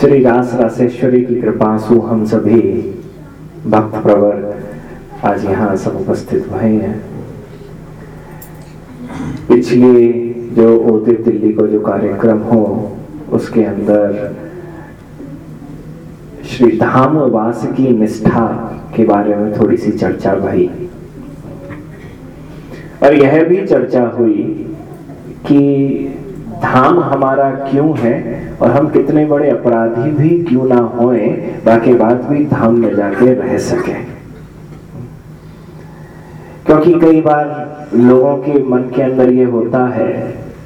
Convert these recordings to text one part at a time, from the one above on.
श्री रास रासेश्वरी की कृपा सु हम सभी भक्त प्रवर आज यहाँ सब उपस्थित हुए हैं। पिछले जो ओते दिल्ली को जो कार्यक्रम हो, उसके अंदर श्री धाम वास की निष्ठा के बारे में थोड़ी सी चर्चा भई। और यह भी चर्चा हुई कि धाम हमारा क्यों है और हम कितने बड़े अपराधी भी क्यों ना होए, बाकी बात भी धाम में जाके रह सके। क्योंकि कई बार लोगों के मन के अंदर ये होता है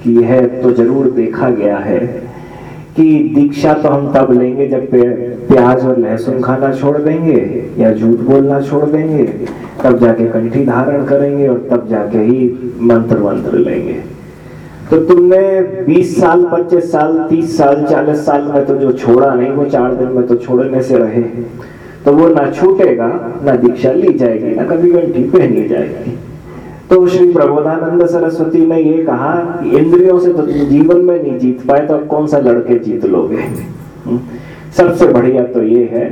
कि यह तो ज़रूर देखा गया है कि दीक्षा तो हम तब लेंगे जब प्याज और लहसुन खाना छोड़ देंगे या झूठ बोलना छोड़ देंगे, तब जाके कंठी धारण करेंगे और तब जाके ही मंत्र मंत्र लेंगे। तो तुमने 20 साल 25 साल 30 साल 40 साल में तो जो छोड़ा नहीं, वो चार दिन में तो छोड़ने से रहे तो वो ना छूटेगा, ना दीक्षा ली जाएगी, ना कभी कंठी पहनी जाएगी। तो श्री प्रबोधानंद सरस्वती ने ये कहा कि इंद्रियों से तो तुम जीवन में नहीं जीत पाए तो अब कौन सा लड़के जीत लोगे? हम्म। सबसे बढ़िया तो ये है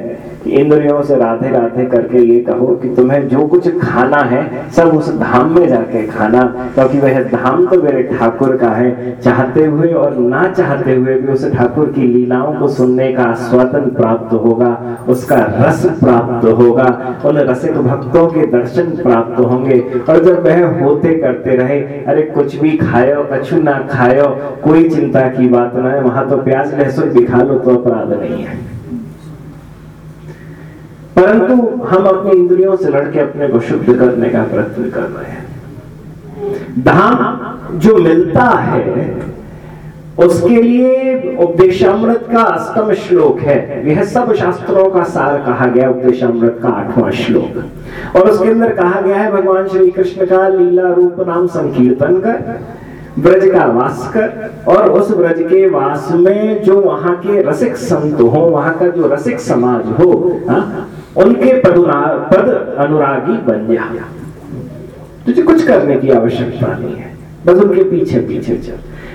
इंद्रियों से राधे राधे करके ये कहो कि तुम्हें जो कुछ खाना है, सब उस धाम में जाके खाना, क्योंकि वह धाम तो मेरे ठाकुर का है। चाहते हुए और ना चाहते हुए भी उस ठाकुर की लीलाओं को सुनने का स्वतन प्राप्त होगा, उसका रस प्राप्त होगा, उन रसिक भक्तों के दर्शन प्राप्त होंगे। और जब वह होते करते रहे, अरे कुछ भी खायो, कछु ना खायो, कोई चिंता की बात ना है, वहाँ तो प्याज लहसुन दिखा लो तो अपराध नहीं है। परंतु हम अपनी इंद्रियों से लड़के अपने को शुद्ध करने का प्रयत्न कर रहे हैं धाम जो मिलता है, उसके लिए उपदेशामृत का अष्टम श्लोक है यह सब शास्त्रों का सार कहा गया, उपदेशामृत का आठवां श्लोक और उसके अंदर कहा गया है, भगवान श्री कृष्ण का लीला रूप नाम संकीर्तन कर, ब्रज का वास कर, और उस ब्रज के वास में जो वहाँ के रसिक संत हो, वहाँ का जो रसिक समाज हो, हा? उनके पद अनुरागी बन जा। तुझे कुछ करने की आवश्यकता नहीं है। बस उनके पीछे पीछे चल।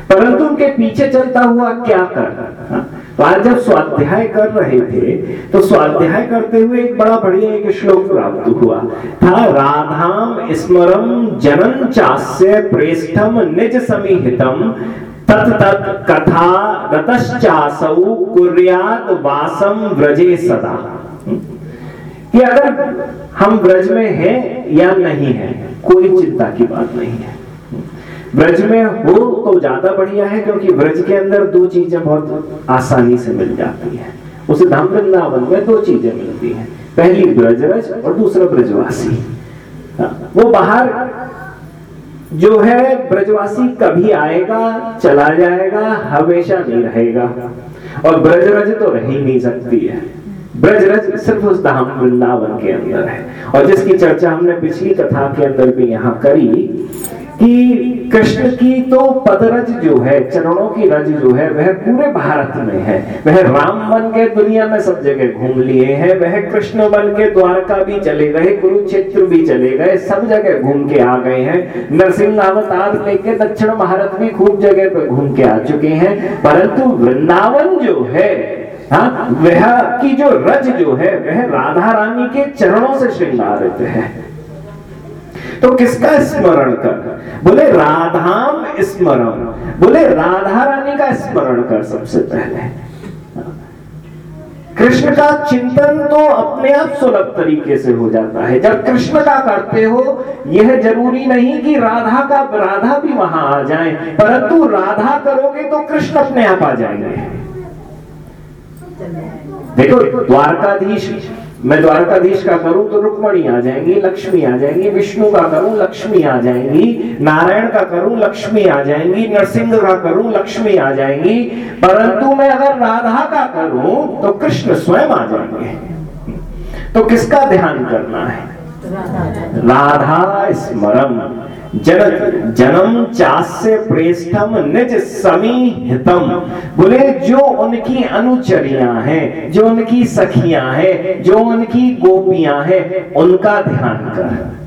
परंतु उनके पीछे चलता हुआ क्या कर? हाँ? तो आज जब स्वाध्याय कर रहे थे तो स्वाध्याय करते हुए एक बड़ा बढ़िया एक श्लोक प्राप्त हुआ। था, राधाम स्मरम जनन चास्य प्रेष्ठम निज समीहितम। तत् कथा रतश्चासौ कुर्यात वासम व्रजे सदा। कि अगर हम ब्रज में हैं या नहीं है, कोई चिंता की बात नहीं है। ब्रज में हो तो ज़्यादा बढ़िया है, क्योंकि ब्रज के अंदर दो चीज़ें बहुत आसानी से मिल जाती है। उसे धाम वृंदावन में दो चीज़ें मिलती हैं। पहली ब्रजरज और दूसरा ब्रजवासी। वो बाहर जो है, ब्रजवासी कभी आएगा, चला जाएगा, हमेशा नहीं रहेगा। और ब्रजरज तो रह ही नहीं सकती है। ब्रजरज सिर्फ़ उस धाम वृंदावन के अंदर है। और जिसकी चर्चा हमने पिछली कथा के अंदर भी यहाँ करी कि कृष्ण की तो पदरज जो है, चरणों की रज जो है, वह पूरे भारत में है। वह राम बन के दुनिया में सब जगह घूम लिए हैं। वह कृष्ण बन के द्वारका भी चले गए, कुरुक्षेत्र भी चले गए, सब जगह घूम के आ गए हैं। नरसिंह अवतार लेके दक्षिण भारत भी खूब जगह पे घूम के आ चुके हैं। परंतु वृंदावन जो है हाँ वह की जो रज जो है, वह राधा रानी के चरणों से श्रृंगारित है। तो किसका स्मरण कर? बोले, राधाम स्मरण। बोले राधा रानी का स्मरण कर सबसे पहले। कृष्ण का चिंतन तो अपने आप सुलभ तरीके से हो जाता है। जब कृष्ण का करते हो, यह ज़रूरी नहीं कि राधा का, राधा भी वहाँ आ जाए, परंतु राधा करोगे तो कृष्ण अपने आप आ जाएँगे। देखो, द्वारकाधीश, मैं द्वारकाधीश का करूँ तो रुक्मणी आ जाएँगी, लक्ष्मी आ जाएँगी, विष्णु का करूँ, लक्ष्मी आ जाएँगी, नारायण का करूँ, लक्ष्मी आ जाएँगी, नरसिंह का करूँ, लक्ष्मी आ जाएँगी, परंतु मैं अगर राधा का करूँ तो कृष्ण स्वयं आ जाएँगे। तो किसका ध्यान करना है? राधा स्मरम जन, जन्म चास्य प्रेष्ठम निज समी हितम। बोले, जो उनकी अनुचरिया हैं, जो उनकी सखियाँ हैं, जो उनकी गोपियाँ हैं, उनका ध्यान कर।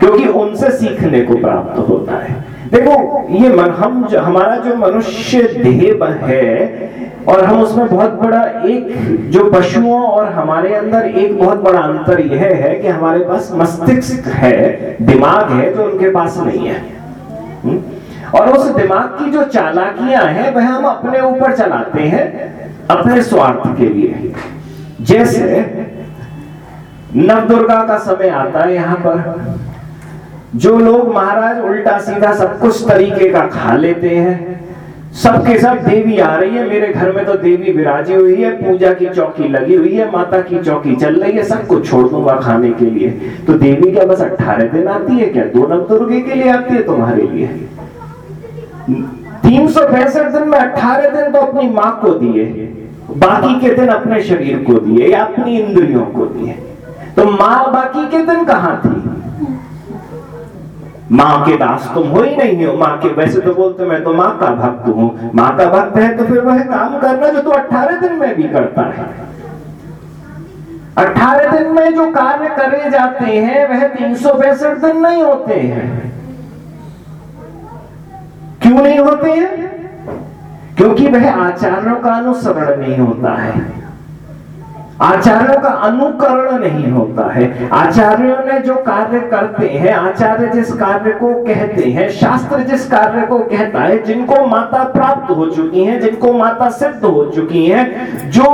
क्योंकि उनसे सीखने को प्राप्त होता है। देखो ये मन, हम जो हमारा जो मनुष्य देह है और हम उसमें बहुत बड़ा एक जो पशुओं और हमारे अंदर एक बहुत बड़ा अंतर यह है कि हमारे पास मस्तिष्क है दिमाग है जो उनके पास नहीं है। हुँ? और उस दिमाग की जो चालाकियाँ हैं वह हम अपने ऊपर चलाते हैं अपने स्वार्थ के लिए। जैसे नवदुर्गा का समय आता है यहाँ पर। जो लोग महाराज उल्टा सीधा सब कुछ तरीके का खा लेते हैं, सबके सब देवी आ रही है। मेरे घर में तो देवी विराजी हुई है, पूजा की चौकी लगी हुई है, माता की चौकी चल रही है, सब कुछ छोड़ दूँगा खाने के लिए। तो देवी क्या बस अट्ठारह दिन आती है क्या? दो नवदुर्गे के लिए आती है तुम्हारे लिए। तीन सौ पैंसठ दिन में अठारह दिन तो अपनी माँ को दिए, बाकी के दिन अपने शरीर को दिए, या अपनी इंद्रियों को दिए। तो माँ बाकी के दिन कहाँ थी? माँ के दास तुम हो ही नहीं हो। माँ के, वैसे तो बोलते मैं तो माँ का भक्त हूँ। माँ का भक्त है तो फिर वह काम करना जो तू अठारह दिन में भी करता है। अठारह दिन में जो कार्य करे जाते हैं, वह तीन सौ पैंसठ दिन नहीं होते हैं। क्यों नहीं होते हैं? क्योंकि वह आचार्यों का अनुसरण नहीं होता है। आचार्यों का अनुकरण नहीं होता है। आचार्यों ने जो कार्य करते हैं, आचार्य जिस कार्य को कहते हैं, शास्त्र जिस कार्य को कहता है, जिनको माता प्राप्त हो चुकी हैं, जिनको माता सिद्ध हो चुकी हैं, जो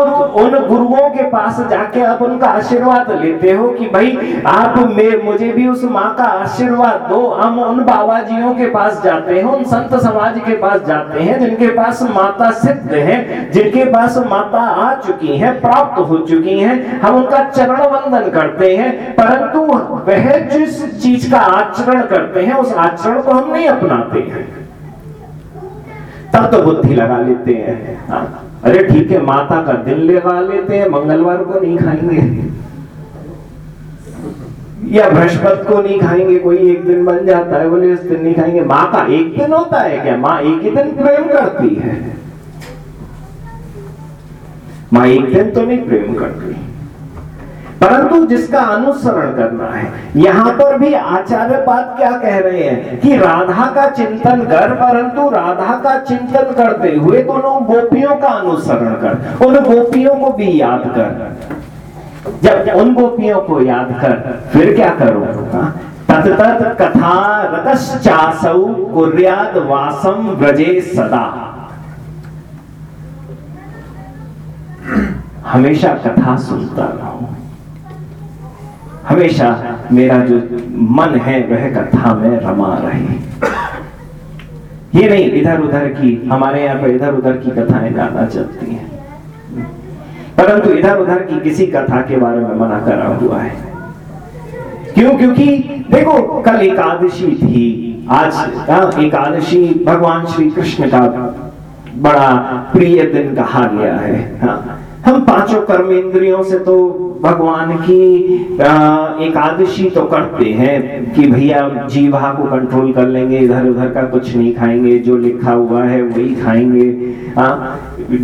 उन गुरुओं के पास जाके आप उनका आशीर्वाद लेते हो कि भाई, आप में, मुझे भी उस माँ का आशीर्वाद दो, हम उन बाबा जियों के पास जाते हैं, उन संत समाज के पास जाते हैं, जिनके पास माता सिद्ध है, जिनके पास माता आ चुकी है, प्राप्त हो चुकी चुकी हैं, हम उनका चरण वंदन करते हैं, परंतु वह जिस चीज़ का आचरण करते हैं, उस आचरण को हम नहीं अपनाते हैं। तब तो बुद्धि लगा लेते हैं। अरे ठीक है, माता का दिल लगा लेते हैं, मंगलवार को नहीं खाएँगे। या बृहस्पति को नहीं खाएँगे, कोई एक दिन बन जाता है, बोले इस दिन नहीं खाएँगे। माँ का एक दिन होता है क्या? माँ एक ही दिन प्रेम करती है। माँ एक तो नहीं प्रेम करती परंतु जिसका अनुसरण करना है, यहाँ पर भी आचार्य पाद क्या कह रहे हैं कि राधा का चिंतन कर, परंतु राधा का चिंतन करते हुए दोनों गोपियों का अनुसरण कर, उन गोपियों को भी याद कर। जब उन गोपियों को याद कर, फिर क्या करो? तत्त कथा रतश्चासौ वासम व्रजे सदा। हमेशा कथा सुनता रहूँ। हमेशा मेरा जो मन है वह कथा में रमा रहे। ये नहीं इधर उधर की हमारे यहाँ पर इधर उधर की कथाएँ ज़्यादा चलती हैं। परंतु इधर उधर की किसी कथा के बारे में मना करा हुआ है। क्यों? क्योंकि देखो कल एकादशी थी। आज हाँ, एकादशी भगवान श्री कृष्ण का बड़ा प्रिय दिन कहा गया है। हाँ। हम पाँचों कर्म इंद्रियों से तो भगवान की एकादशी तो करते हैं कि भैया जीवा को कंट्रोल कर लेंगे इधर उधर का कुछ नहीं खाएँगे जो लिखा हुआ है वही खाएँगे। आ,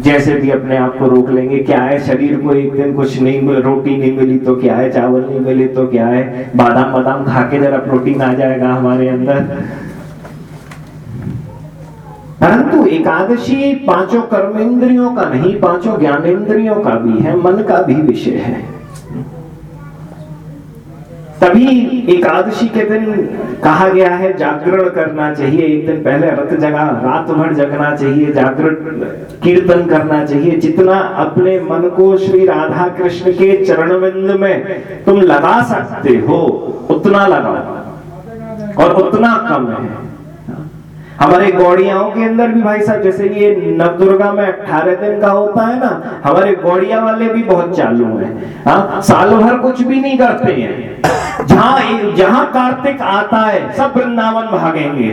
जैसे भी अपने आप को रोक लेंगे क्या है शरीर को एक दिन कुछ नहीं रोटी नहीं मिली तो क्या है चावल नहीं मिले तो क्या है? बादाम बादाम खा के जरा प्रोटीन आ जाएगा हमारे अंदर। परंतु एकादशी पाँचों कर्म इंद्रियों का नहीं, पाँचों ज्ञान इंद्रियों का भी है, मन का भी विषय है। तभी एकादशी के दिन कहा गया है, जागरण करना चाहिए। एक दिन पहले रत जगा, रात भर जगना चाहिए, जागरण, कीर्तन करना चाहिए। जितना अपने मन को श्री राधा कृष्ण के चरणविंद में तुम लगा सकते हो, उतना लगाओ। और उतना कम है। हमारे गौड़ियाओं के अंदर भी भाई साहब, जैसे कि ये नवदुर्गा में अठारह दिन का होता है ना, हमारे गौड़िया वाले भी बहुत चालू है हा? साल भर कुछ भी नहीं करते हैं जहाँ जहाँ कार्तिक आता है, सब वृंदावन भागेंगे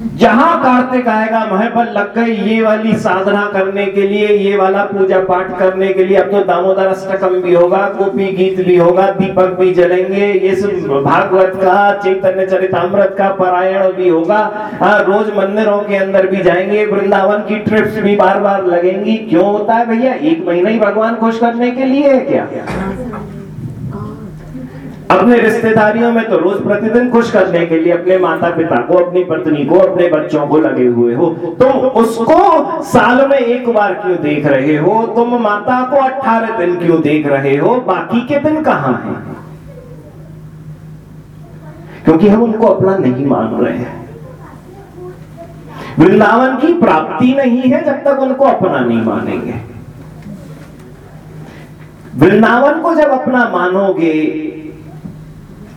जहाँ कार्तिक आएगा महबल लग गई ये वाली साधना करने के लिए ये वाला पूजा पाठ करने के लिए। अब तो दामोदर अष्टकम भी होगा गोपी गीत भी होगा दीपक भी जलेंगे। ये भागवत का चैतन्य चरितमृत का पारायण भी होगा। आ, रोज मंदिरों के अंदर भी जाएँगे वृंदावन की ट्रिप्स भी बार बार लगेंगी। क्यों होता है भैया? एक महीना ही भगवान खुश करने के लिए है क्या? अपने रिश्तेदारियों में तो रोज प्रतिदिन खुश करने के लिए अपने माता पिता को, अपनी पत्नी को, अपने बच्चों को लगे हुए हो। तुम उसको साल में एक बार क्यों देख रहे हो? तुम माता को अट्ठारह दिन क्यों देख रहे हो? बाकी के दिन कहाँ हैं? क्योंकि हम उनको अपना नहीं मान रहे हैं। वृंदावन की प्राप्ति नहीं है जब तक उनको अपना नहीं मानेंगे। वृंदावन को जब अपना मानोगे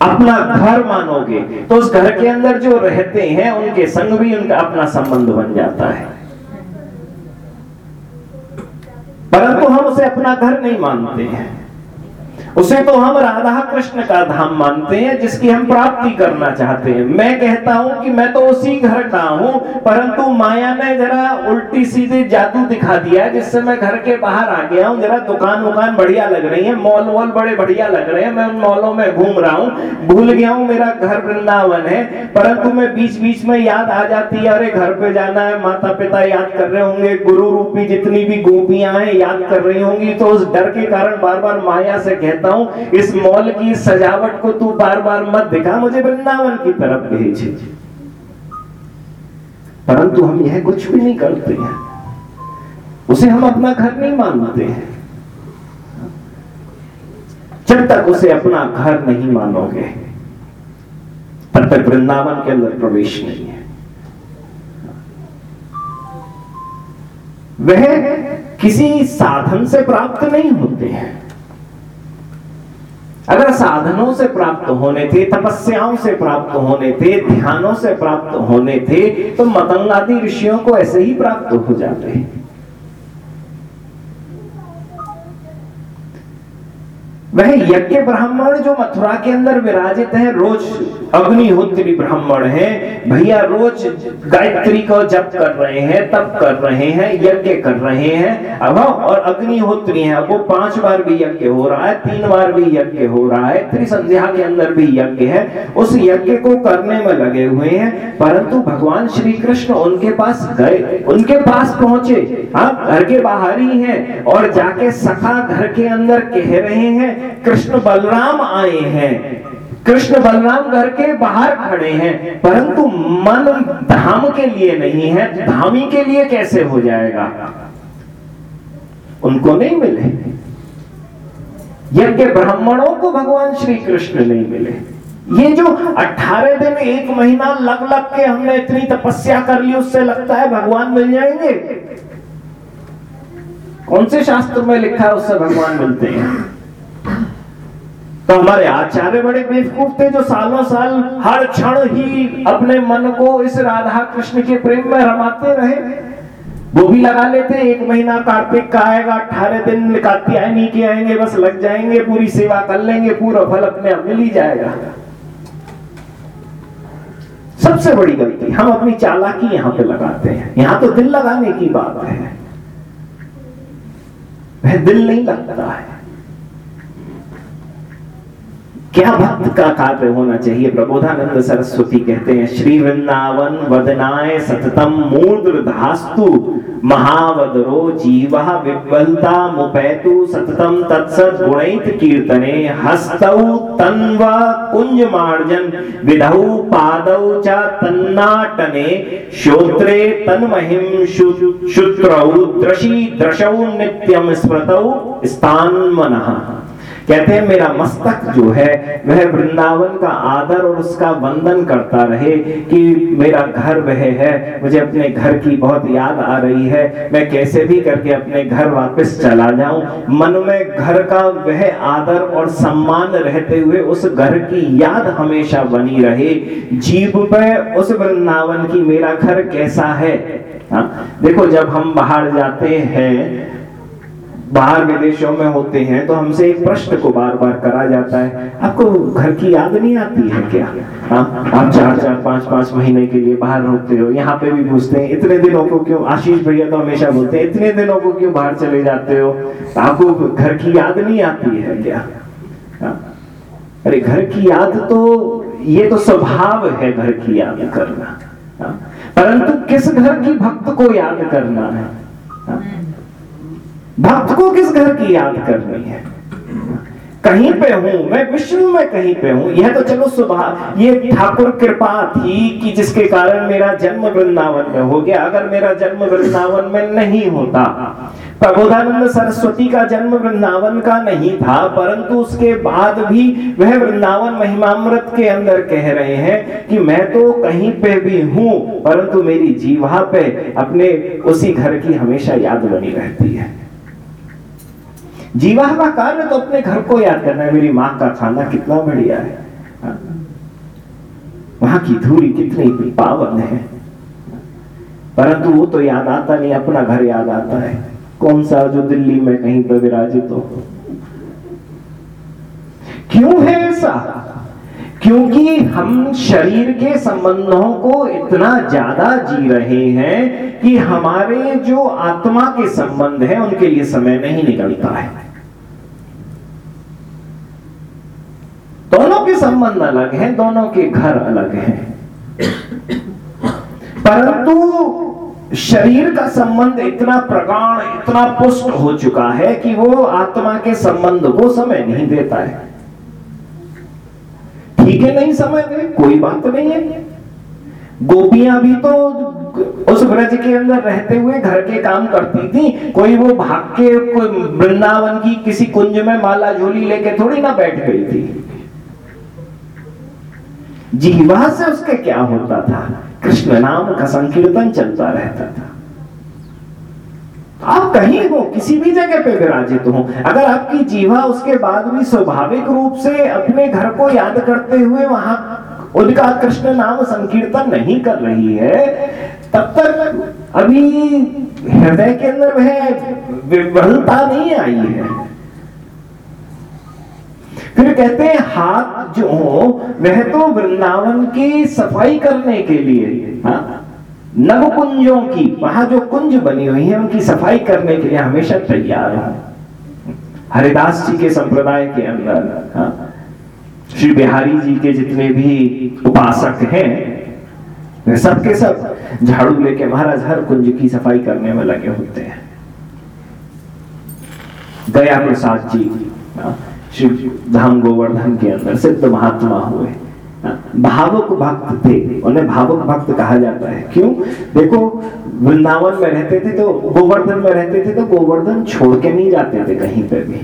अपना घर मानोगे तो उस घर के अंदर जो रहते हैं, उनके संग भी उनका अपना संबंध बन जाता है। परंतु हम उसे अपना घर नहीं मानते हैं। उसे तो हम राधा कृष्ण का धाम मानते हैं, जिसकी हम प्राप्ति करना चाहते हैं। मैं कहता हूँ कि मैं तो उसी घर का हूँ, परंतु माया ने जरा उल्टी सीधी जादू दिखा दिया जिससे मैं घर के बाहर आ गया हूँ। जरा दुकान वुकान बढ़िया लग रही है मॉल वॉल बड़े बढ़िया लग रहे हैं। मैं उन मॉलों में घूम रहा हूँ, भूल गया हूँ मेरा घर वृंदावन है, परंतु मैं बीच बीच में याद आ जाती है, अरे घर पे जाना है माता पिता याद कर रहे होंगे, गुरु रूपी जितनी भी गोपियाँ हैं, याद कर रही होंगी तो उस डर के कारण बार बार माया से कहता कहता हूँ, इस मॉल की सजावट को तू बार बार मत दिखा, मुझे वृंदावन की तरफ़ भेज। परंतु हम यह कुछ भी नहीं करते हैं। उसे हम अपना घर नहीं मानते हैं। जब तक उसे अपना घर नहीं मानोगे, तब तक वृंदावन के अंदर प्रवेश नहीं है। वह किसी साधन से प्राप्त नहीं होते हैं। अगर साधनों से प्राप्त होने थे, तपस्याओं से प्राप्त होने थे, ध्यानों से प्राप्त होने थे तो मतंगादि ऋषियों को ऐसे ही प्राप्त हो जाते हैं। वह यज्ञ ब्राह्मण जो मथुरा के अंदर विराजित है, रोज अग्निहोत्री ब्राह्मण है। भैया, रोज गायत्री को जप कर रहे हैं, तप कर रहे हैं, यज्ञ कर रहे हैं। अब और अग्निहोत्री है। वो पाँच बार भी यज्ञ हो रहा है, तीन बार भी यज्ञ हो रहा है, त्रिसंध्या के अंदर भी यज्ञ है। उस यज्ञ को करने में लगे हुए हैं, परंतु भगवान श्री कृष्ण उनके पास गए, उनके पास पहुँचे। आप घर के बाहर ही है और जाके सखा घर के अंदर कह रहे हैं कृष्ण बलराम आए हैं। कृष्ण बलराम घर के बाहर खड़े हैं, परंतु मन धाम के लिए नहीं है। धामी के लिए कैसे हो जाएगा? उनको नहीं मिले। यज्ञ ब्राह्मणों को भगवान श्री कृष्ण नहीं मिले। ये जो 18 दिन, एक महीना लग लग के हमने इतनी तपस्या कर ली, उससे लगता है भगवान मिल जाएँगे। कौन से शास्त्र में लिखा है, उससे भगवान मिलते हैं? तो हमारे आचार्य बड़े बेवकूफ़ थे जो सालों साल हर क्षण ही अपने मन को इस राधा कृष्ण के प्रेम में रमाते रहे। वो भी लगा लेते, एक महीना कार्तिक का आएगा, अठारह दिन कात्यायनी के आएँगे, बस लग जाएँगे, पूरी सेवा कर लेंगे, पूरा फल अपने आप मिल ही जाएगा। सबसे बड़ी गलती हम अपनी चालाकी यहाँ पे लगाते हैं। यहाँ तो दिल लगाने की बात है। वह दिल नहीं लगता है। क्या भक्त का कार्य होना चाहिए? प्रबोधानंद सरस्वती कहते हैं श्री वृंदावन वदनाय सततम मूर्ध धास्तु महावदरो जीव विवलता मुपैतु सततम तत्सत गुणैत कीर्तने, हस्तौ तन्व कुंज मार्जन, विधौ पादौ च तन्नाटने, श्रोत्रे तन्महिम शुत्रौ दृशि दृशौ नित्यम स्मृतौ स्थान मनः कहते हैं, मेरा मस्तक जो है, वह वृंदावन का आदर और उसका वंदन करता रहे कि मेरा घर वह है। मुझे अपने घर की बहुत याद आ रही है। मैं कैसे भी करके अपने घर वापस चला जाऊँ। मन में घर का वह आदर और सम्मान रहते हुए उस घर की याद हमेशा बनी रहे। जीव पे उस वृंदावन की, मेरा घर कैसा है? हा? देखो, जब हम बाहर जाते हैं बाहर विदेशों में होते हैं तो हमसे एक प्रश्न को बार बार करा जाता है आपको घर की याद नहीं आती है क्या आ, हाँ? आप चार चार पाँच पाँच महीने के लिए बाहर होते हो यहाँ पे भी पूछते हैं इतने दिनों को क्यों आशीष भैया तो हमेशा बोलते हैं इतने दिनों को क्यों बाहर चले जाते हो आपको घर की याद नहीं आती है क्या आ, हाँ? अरे घर की याद तो ये तो स्वभाव है घर की याद करना हाँ? परंतु किस घर की भक्त को याद करना है भक्त को किस घर की याद करनी है? कहीं पे हूँ मैं, विष्णु में कहीं पे हूँ, यह तो चलो सुबह। ये ठाकुर कृपा थी कि जिसके कारण मेरा जन्म वृंदावन में हो गया। अगर मेरा जन्म वृंदावन में नहीं होता, प्रबोधानंद सरस्वती का जन्म वृंदावन का नहीं था, परंतु उसके बाद भी वह वृंदावन महिमामृत के अंदर कह रहे हैं कि मैं तो कहीं पे भी हूँ, परंतु मेरी जीवा पे अपने उसी घर की हमेशा याद बनी रहती है। जीवा का कार्य तो अपने घर को याद करना है। मेरी माँ का खाना कितना बढ़िया है हाँ। वहाँ की धूरी कितनी पावन है। परंतु वो तो याद आता नहीं, अपना घर याद आता है। कौन सा जो दिल्ली में कहीं पर विराजित हो? क्यों है ऐसा? क्योंकि हम शरीर के संबंधों को इतना ज़्यादा जी रहे हैं कि हमारे जो आत्मा के संबंध है, उनके लिए समय नहीं निकलता है दोनों के संबंध अलग है, दोनों के घर अलग हैं। परंतु शरीर का संबंध इतना प्रगाढ़, इतना पुष्ट हो चुका है कि वो आत्मा के संबंध को समय नहीं देता है। ठीक है, नहीं समय दे कोई बात नहीं है। गोपियाँ भी तो उस ब्रज के अंदर रहते हुए घर के काम करती थी। कोई वो भाग के वृंदावन की किसी कुंज में माला झोली लेके थोड़ी ना बैठ गई थी। जीवा से उसके क्या होता था? कृष्ण नाम का संकीर्तन चलता रहता था। आप कहीं हो, किसी भी जगह पे विराजित हो, अगर आपकी जीवा उसके बाद भी स्वाभाविक रूप से अपने घर को याद करते हुए वहाँ उनका कृष्ण नाम संकीर्तन नहीं कर रही है, तब तक अभी हृदय के अंदर वह विवलता नहीं आई है। फिर कहते हैं, हाथ जो हो, वह तो वृंदावन की सफ़ाई करने के लिए हाँ? नव कुंजों की, वहाँ जो कुंज बनी हुई है, उनकी सफ़ाई करने के लिए हमेशा तैयार है हरिदास जी के संप्रदाय के अंदर हाँ? श्री बिहारी जी के जितने भी उपासक हैं सबके सब झाड़ू लेके महाराज हर कुंज की सफ़ाई करने में लगे होते हैं दया प्रसाद जी हाँ? शिव धाम गोवर्धन के अंदर सिद्ध महात्मा हुए। भावक भक्त थे। उन्हें भावक भक्त कहा जाता है। क्यों? देखो, वृंदावन में रहते थे तो गोवर्धन में रहते थे तो गोवर्धन छोड़ के नहीं जाते थे कहीं पर भी।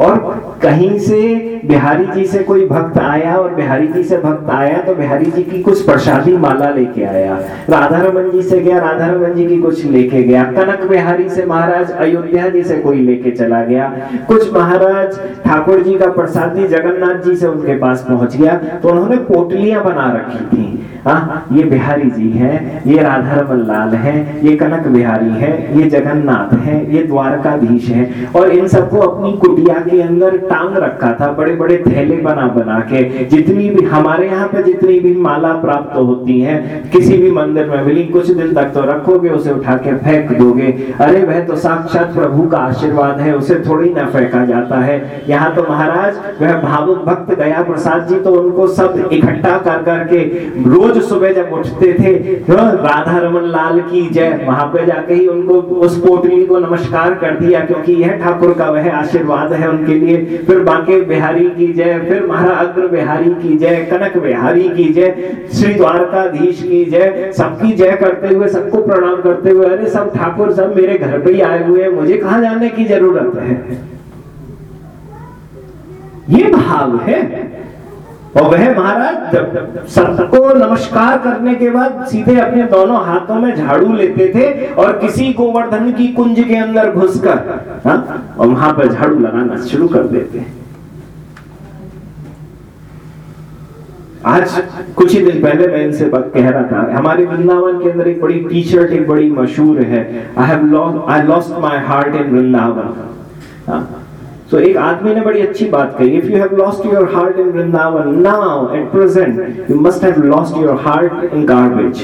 और कहीं से बिहारी जी से कोई भक्त आया और बिहारी जी से भक्त आया तो बिहारी जी की कुछ प्रसादी माला लेके आया। राधा रमन जी से गया राधा रमन जी की कुछ लेके गया। कनक बिहारी से महाराज, अयोध्या जी से कोई लेके चला गया। कुछ महाराज ठाकुर जी का प्रसादी जगन्नाथ जी से उनके पास पहुँच गया तो उन्होंने पोटलियाँ बना रखी थी। हाँ ये बिहारी जी है, ये राधा रमन लाल है, ये कनक बिहारी है, ये जगन्नाथ है, ये द्वारकाधीश है, और इन सबको अपनी कुटिया के अंदर टांग रखा था बड़े बड़े थैले बना बना के। जितनी भी हमारे यहाँ पे जितनी भी माला प्राप्त होती है, किसी भी मंदिर में मिली कुछ दिन तक तो रखोगे, उसे उठा के फेंक दोगे। अरे, वह तो साक्षात प्रभु का आशीर्वाद है, उसे थोड़ी ना फेंका जाता है। यहाँ तो महाराज, वह भावुक भक्त गया प्रसाद जी तो उनको सब इकट्ठा कर करके रोज सुबह जब उठते थे तो राधा रमन लाल की जय, वहाँ पे जाके ही उनको उस पोटली को नमस्कार कर दिया, क्योंकि यह ठाकुर का वह आशीर्वाद है। उनके लिए। फिर बांके बिहारी की जय, फिर महाराग्र बिहारी की जय, कनक बिहारी की जय, श्री द्वारकाधीश की जय। सबकी जय करते हुए, सबको प्रणाम करते हुए, अरे सब ठाकुर, सब मेरे घर पे ही आए हुए हैं, मुझे कहा जाने की ज़रूरत है? ये भाव है। और वह महाराज सबको नमस्कार करने के बाद सीधे अपने दोनों हाथों में झाड़ू लेते थे और किसी गोवर्धन की कुंज के अंदर घुसकर हाँ, और वहाँ पर झाड़ू लगाना शुरू कर देते आज कुछ ही दिन पहले मैं इनसे बात कह रहा था हमारे वृंदावन के अंदर एक बड़ी टी शर्ट एक बड़ी मशहूर है I have lost lost my heart in Vrindavan. तो एक आदमी ने बड़ी अच्छी बात कही if you have lost your heart in Vrindavan now at present you must have lost your heart in garbage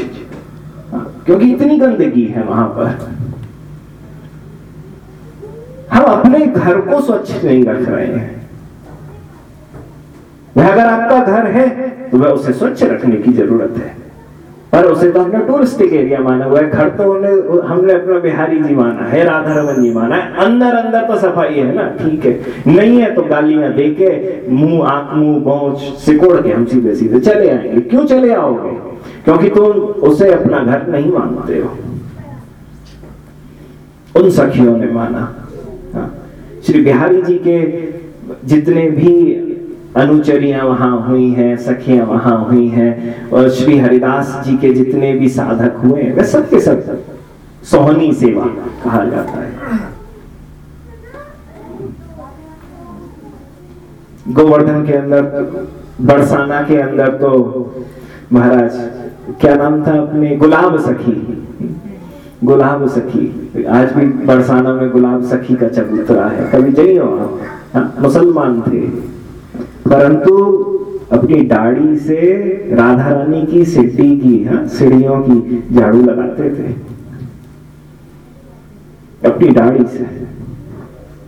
क्योंकि इतनी गंदगी है वहाँ पर। हम अपने घर को स्वच्छ नहीं रख रहे हैं। वह अगर आपका घर है तो वह उसे स्वच्छ रखने की ज़रूरत है। पर उसे तो हमने टूरिस्टिक एरिया माना हुआ है। घर तो उन्हें हमने अपना बिहारी जी माना है, राधा रमन जी माना है। अंदर अंदर तो सफ़ाई है ना, ठीक है। नहीं है तो गालियाँ दे के मुँह, आँख, मुँह पहुँच सिकोड़ के हम सीधे सीधे चले आएँगे। क्यों चले आओगे? क्योंकि तुम उसे अपना घर नहीं मानते हो। उन सखियों ने माना। हाँ। श्री बिहारी जी के जितने भी अनुचरियाँ वहाँ हुई हैं सखियाँ वहाँ हुई हैं और श्री हरिदास जी के जितने भी साधक हुए वे सब के सब सोहनी सेवा कहा जाता है। गोवर्धन के अंदर बरसाना के अंदर तो महाराज क्या नाम था अपने? गुलाब सखी। गुलाब सखी। आज भी बरसाना में गुलाब सखी का चबूतरा है। कभी जाइए हाँ, मुसलमान थे। परंतु अपनी दाढ़ी से राधा रानी की सिटी की हाँ सीढ़ियों की झाड़ू लगाते थे। अपनी दाढ़ी से।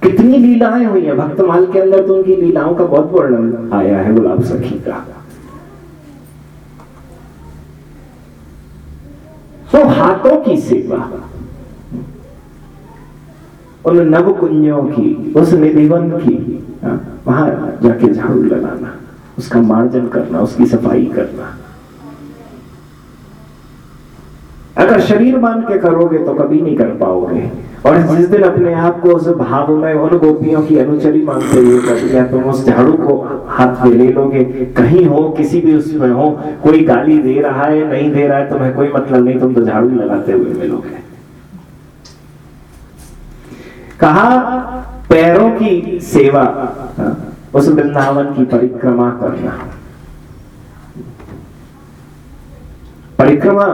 कितनी लीलाएँ हुई है। भक्तमाल के अंदर तो उनकी लीलाओं का बहुत वर्णन आया है गुलाब सखी का। तो हाथों की सेवा। उन नव कुंजों की उस निधिवन की वहाँ जाके झाड़ू लगाना उसका मार्जन करना उसकी सफ़ाई करना अगर शरीर मान के करोगे तो कभी नहीं कर पाओगे और जिस दिन अपने आप को उस भाव में उन गोपियों की अनुचरी मानते हुए कर दिया तुम उस झाड़ू को हाथ में ले लोगे कहीं हो किसी भी उसमें हो कोई गाली दे रहा है नहीं दे रहा है तुम्हें कोई मतलब नहीं तुम तो झाड़ू लगाते हुए मिलोगे कहा, पैरों की सेवा, उस वृंदावन की परिक्रमा करना। परिक्रमा,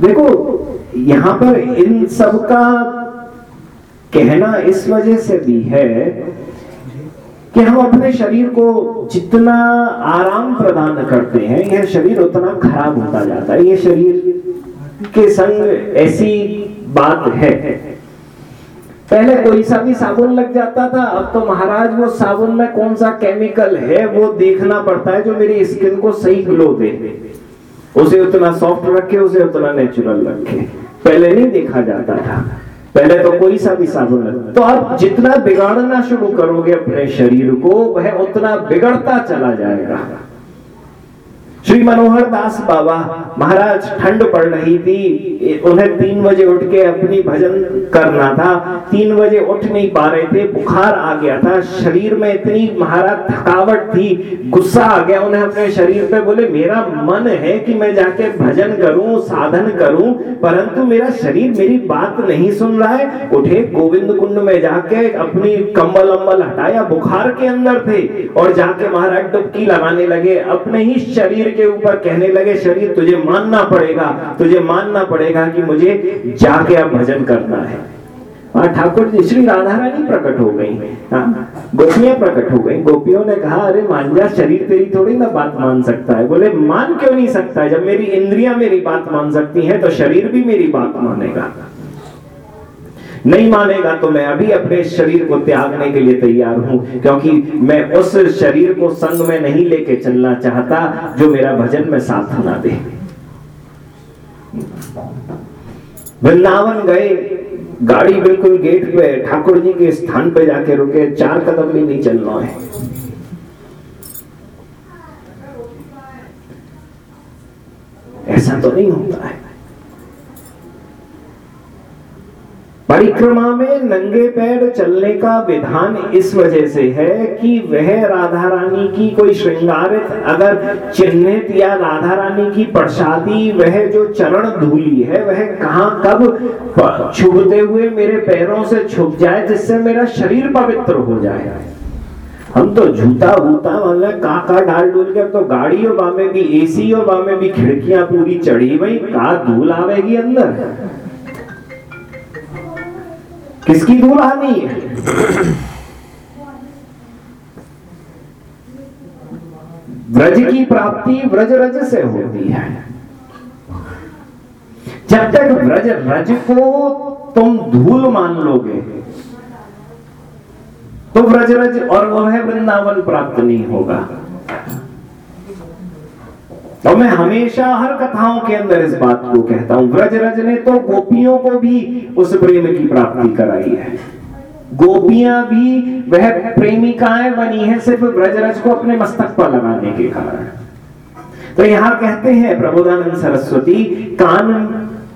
देखो, यहाँ पर इन सब का कहना इस वजह से भी है कि हम अपने शरीर को जितना आराम प्रदान करते हैं, यह शरीर उतना खराब होता जाता है। यह शरीर के संग ऐसी बात है। पहले कोई सा भी साबुन लग जाता था, अब तो महाराज वो साबुन में कौन सा केमिकल है, वो देखना पड़ता है जो मेरी स्किन को सही ग्लो दे। उसे उतना सॉफ्ट रखे, उसे उतना नेचुरल रखे। पहले नहीं देखा जाता था। पहले तो कोई सा भी साबुन तो आप जितना बिगाड़ना शुरू करोगे अपने शरीर को, वह उतना बिगड़ता चला जाएगा। श्री मनोहर दास बाबा, महाराज, ठंड पड़ रही थी। उन्हें तीन बजे उठ के अपनी भजन करना था। तीन बजे उठ नहीं पा रहे थे, बुखार आ गया था। शरीर में इतनी महाराज थकावट थी, गुस्सा आ गया। उन्हें अपने शरीर पे बोले, मेरा मन है कि मैं जाके भजन करूँ, साधन करूँ, परंतु मेरा शरीर मेरी बात नहीं सुन रहा है। उठे गोविंद कुंड में जाके अपनी कम्बल अम्बल हटाया, बुखार के अंदर थे और जाके महाराज डुबकी लगाने लगे। अपने ही शरीर के ऊपर कहने लगे शरीर तुझे मानना पड़ेगा तुझे मानना पड़ेगा कि मुझे जाके अब भजन करना है। ठाकुर जी श्री राधा रानी प्रकट हो गई। हाँ, गोपियाँ प्रकट हो गई। गोपियों ने कहा अरे मान जा शरीर तेरी थोड़ी ना बात मान सकता है। बोले मान क्यों नहीं सकता जब मेरी इंद्रियाँ मेरी बात मान सकती हैं तो शरीर भी मेरी बात मानेगा। नहीं मानेगा तो मैं अभी अपने शरीर को त्यागने के लिए तैयार हूँ, क्योंकि मैं उस शरीर को संग में नहीं लेके चलना चाहता जो मेरा भजन में साथ ना दे। वृंदावन गए, गाड़ी बिल्कुल गेट पे, ठाकुर जी के स्थान पे जाके रुके, चार कदम भी नहीं चलना है। ऐसा तो नहीं होता है। परिक्रमा में नंगे पैर चलने का विधान इस वजह से है कि वह राधा रानी की कोई श्रृंगारित अगर चिन्हित या राधा रानी की प्रसादी, वह जो चरण धूली है, वह कहा कब छुपते हुए मेरे पैरों से छुप जाए जिससे मेरा शरीर पवित्र हो जाए? हम तो जूता वूता मतलब काका डाल डूल के तो गाड़ी और बामे भी एसी बामे भी खिड़कियाँ पूरी चढ़ी हुई का धूल आवेगी अंदर? किसकी है व्रज की प्राप्ति व्रज रज से होती है। जब तक व्रज रज को तुम धूल मान लोगे तो व्रज रज और वह वृंदावन प्राप्त नहीं होगा। और मैं हमेशा हर कथाओं के अंदर इस बात को कहता हूँ। व्रज रज ने तो गोपियों को भी उस प्रेम की प्राप्ति कराई है। गोपियाँ भी वह प्रेमिकाएँ बनी है सिर्फ़ ब्रजरज को अपने मस्तक पर लगाने के कारण। तो यहाँ कहते हैं प्रबोधानंद सरस्वती कान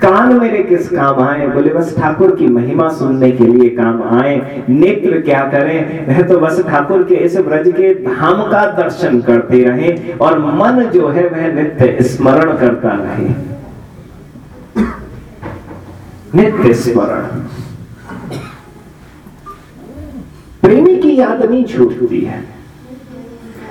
कान मेरे किस काम आए? बोले, बस ठाकुर की महिमा सुनने के लिए काम आए। नेत्र क्या करें? वह तो बस ठाकुर के इस ब्रज के धाम का दर्शन करते रहे और मन जो है वह नित्य स्मरण करता रहे। नित्य स्मरण। प्रेमी की याद नहीं छूटती है।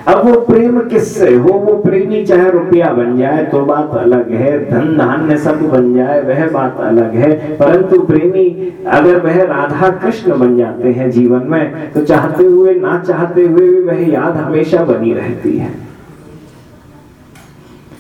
अब वो प्रेम किससे? हो वो प्रेमी चाहे रुपया बन जाए तो बात अलग है, धन धान्य सब बन जाए, वह बात अलग है। परंतु प्रेमी, अगर वह राधा कृष्ण बन जाते हैं जीवन में तो चाहते हुए, ना चाहते हुए भी वह याद हमेशा बनी रहती है।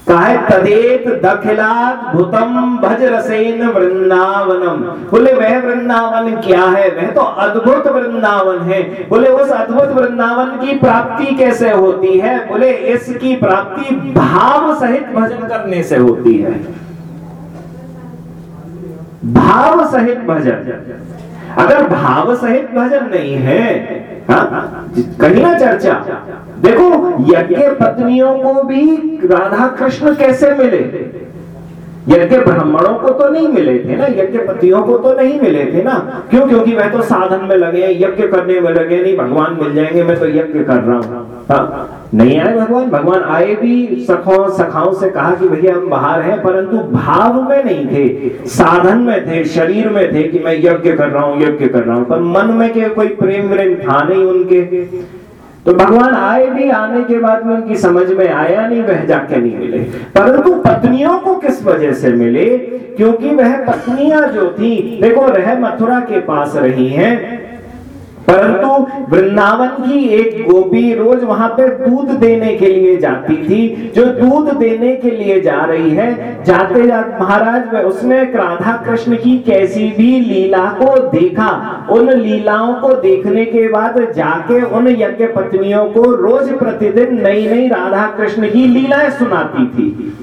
काहे तदेत दखिलात भूतम भज रसेन वृंदावनम। बोले वह वृंदावन क्या है? वह तो अद्भुत वृंदावन है। बोले उस अद्भुत वृंदावन की प्राप्ति कैसे होती है? बोले इसकी प्राप्ति भाव सहित भजन करने से होती है। भाव सहित भजन। अगर भाव सहित भजन नहीं है हाँ, कहीं ना चर्चा। देखो यज्ञ पत्नियों को भी राधा कृष्ण कैसे मिले? यज्ञ ब्राह्मणों को तो नहीं मिले थे ना यज्ञ पतियों को तो नहीं मिले थे ना। क्यों? क्योंकि वह तो साधन में लगे यज्ञ करने में लगे नहीं भगवान मिल जाएँगे मैं तो यज्ञ कर रहा हूँ। हाँ, नहीं आए भगवान? भगवान आए भी सखों सखाओं से कहा कि भैया हम बाहर हैं परंतु भाव में नहीं थे साधन में थे शरीर में थे कि मैं यज्ञ कर रहा हूँ यज्ञ कर रहा हूँ। पर मन में के कोई प्रेम व्रेम था नहीं उनके। तो भगवान आए भी, आने के बाद में उनकी समझ में आया नहीं, वह जाके नहीं मिले। परंतु पत्नियों को किस वजह से मिले? क्योंकि वह पत्नियाँ जो थी, देखो, रह मथुरा के पास रही हैं। परंतु वृंदावन की एक गोपी रोज वहाँ पर दूध देने के लिए जाती थी। जो दूध देने के लिए जा रही है, जाते जाते महाराज उसने राधा कृष्ण की कैसी भी लीला को देखा। उन लीलाओं को देखने के बाद जाके उन यज्ञ पत्नियों को रोज प्रतिदिन नई नई राधा कृष्ण की लीलाएँ सुनाती थी।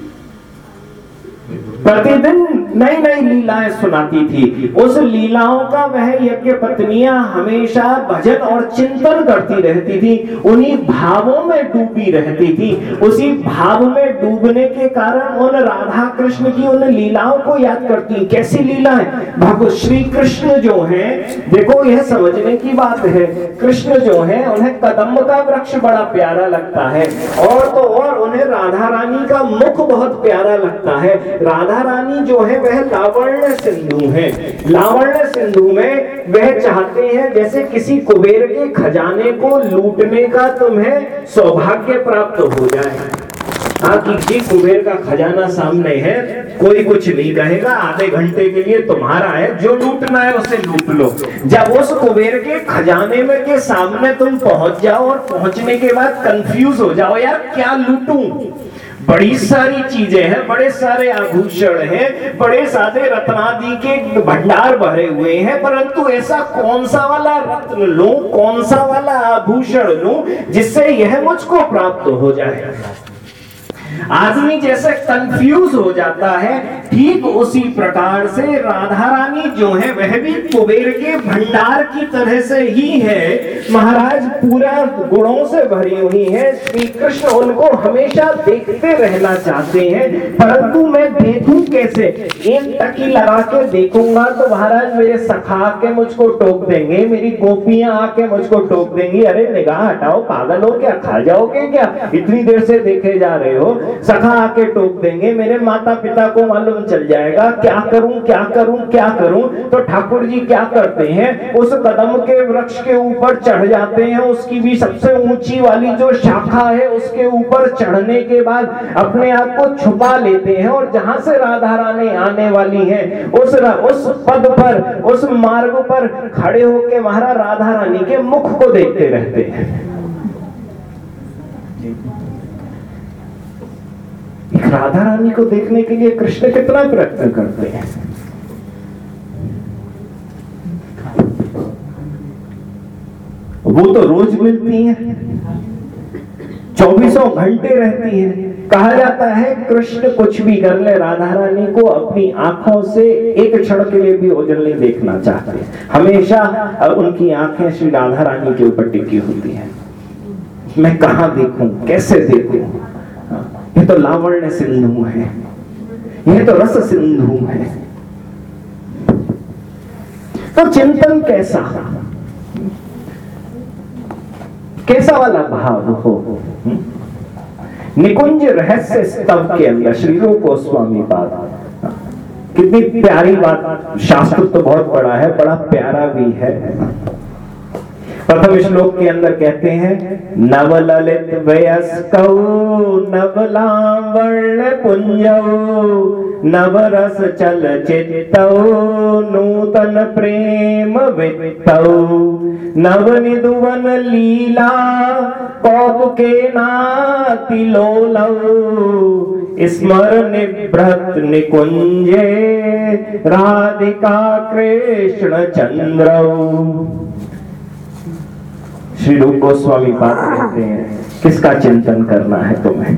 प्रतिदिन नई नई लीलाएँ सुनाती थी। उस लीलाओं का वह यज्ञ पत्नियाँ हमेशा भजन और चिंतन करती रहती थी। उन्हीं भावों में डूबी रहती थी। उसी भाव में डूबने के कारण उन राधा कृष्ण की उन लीलाओं को याद करती। कैसी लीलाएँ? भगवत श्री कृष्ण जो है, देखो यह समझने की बात है। कृष्ण जो है, उन्हें कदम का वृक्ष बड़ा प्यारा लगता है। और तो और उन्हें राधा रानी का मुख बहुत प्यारा लगता है। राधा रानी जो है, वह लावण्य सिंधु है। लावण्य सिंधु में वह चाहते हैं, जैसे किसी कुबेर के खजाने को लूटने का तुम्हें सौभाग्य प्राप्त हो जाए। हाँ जी कुबेर का खजाना सामने है, कोई कुछ नहीं कहेगा, आधे घंटे के लिए तुम्हारा है, जो लूटना है उसे लूट लो। जब उस कुबेर के खजाने में के सामने तुम पहुँच जाओ और पहुँचने के बाद कंफ्यूज हो जाओ, यार, क्या लूटूं? बड़ी सारी चीज़ें हैं, बड़े सारे आभूषण हैं, बड़े सारे रत्नादि के भंडार भरे हुए हैं, परंतु ऐसा कौन सा वाला रत्न लू कौन सा वाला आभूषण लू, जिससे यह मुझको प्राप्त हो जाए? आदमी जैसे कंफ्यूज हो जाता है, ठीक उसी प्रकार से राधा रानी जो है, वह भी कुबेर के भंडार की तरह से ही है। महाराज, पूरा गुणों से भरी हुई है। श्री कृष्ण उनको हमेशा देखते रहना चाहते हैं। परंतु मैं देखूँ कैसे? एक टकी लगा के देखूँगा तो महाराज, मेरे सखा के मुझको टोक देंगे, मेरी गोपियाँ आके मुझको टोक देंगी। अरे निगाह हटाओ, पागल हो क्या? खा जाओगे क्या? इतनी देर से देखे जा रहे हो। सखा आके टोक देंगे, मेरे माता पिता को मालूम चल जाएगा, क्या करूँ क्या करूँ क्या करूँ? तो ठाकुर जी क्या करते हैं, उस कदम के वृक्ष के ऊपर चढ़ जाते हैं, उसकी भी सबसे ऊँची वाली जो शाखा है, उसके ऊपर चढ़ने के बाद अपने आप को छुपा लेते हैं, और जहाँ से राधा रानी आने वाली है, उस उस पद पर, उस मार्ग पर खड़े होकर महाराज राधा रानी के मुख को देखते रहते हैं। राधा रानी को देखने के लिए कृष्ण कितना प्रयत्न करते हैं। वो तो रोज मिलती है। चौबीसों घंटे रहती है। कहा जाता है, कृष्ण कुछ भी कर ले, राधा रानी को अपनी आँखों से एक क्षण के लिए भी ओझल नहीं देखना चाहते। हमेशा उनकी आँखें श्री राधा रानी के ऊपर टिकी होती है। मैं कहा देखूँ? कैसे देखूँ? तो लावण्य सिंधु है। यह तो रस सिंधु है। तो चिंतन कैसा? कैसा वाला भाव हो? निकुंज रहस्य स्तव के अंदर श्री रूप गोस्वामी बात कितनी प्यारी बात। शास्त्र तो बहुत बड़ा है, बड़ा प्यारा भी है। प्रथम श्लोक के अंदर कहते हैं, नवललित वयस्क नवलावर्ण पुंज, नवरस चल चित्त, नूतन प्रेम वित्त। नव निधुवन लीला कौतुके नातिलोल स्मर निभृत निकुंजे, राधिका कृष्ण चंद्र। श्री रूप गोस्वामी बात कहते हैं, किसका चिंतन करना है तुम्हें?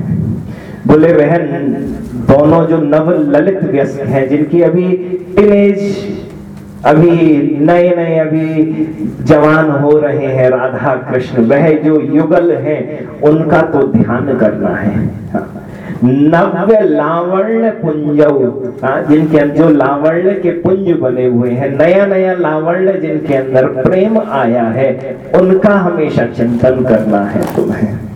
बोले, बहन, दोनों जो नव ललित व्यस्त हैं, जिनकी अभी इमेज अभी नए नए अभी जवान हो रहे हैं, राधा कृष्ण, वह जो युगल हैं, उनका तो ध्यान करना है। नव्य लावण्य पुंज। हाँ, जिनके अंदर जो लावण्य के पुंज बने हुए हैं नया नया लावण्य जिनके अंदर प्रेम आया है उनका हमेशा चिंतन करना है तुम्हें।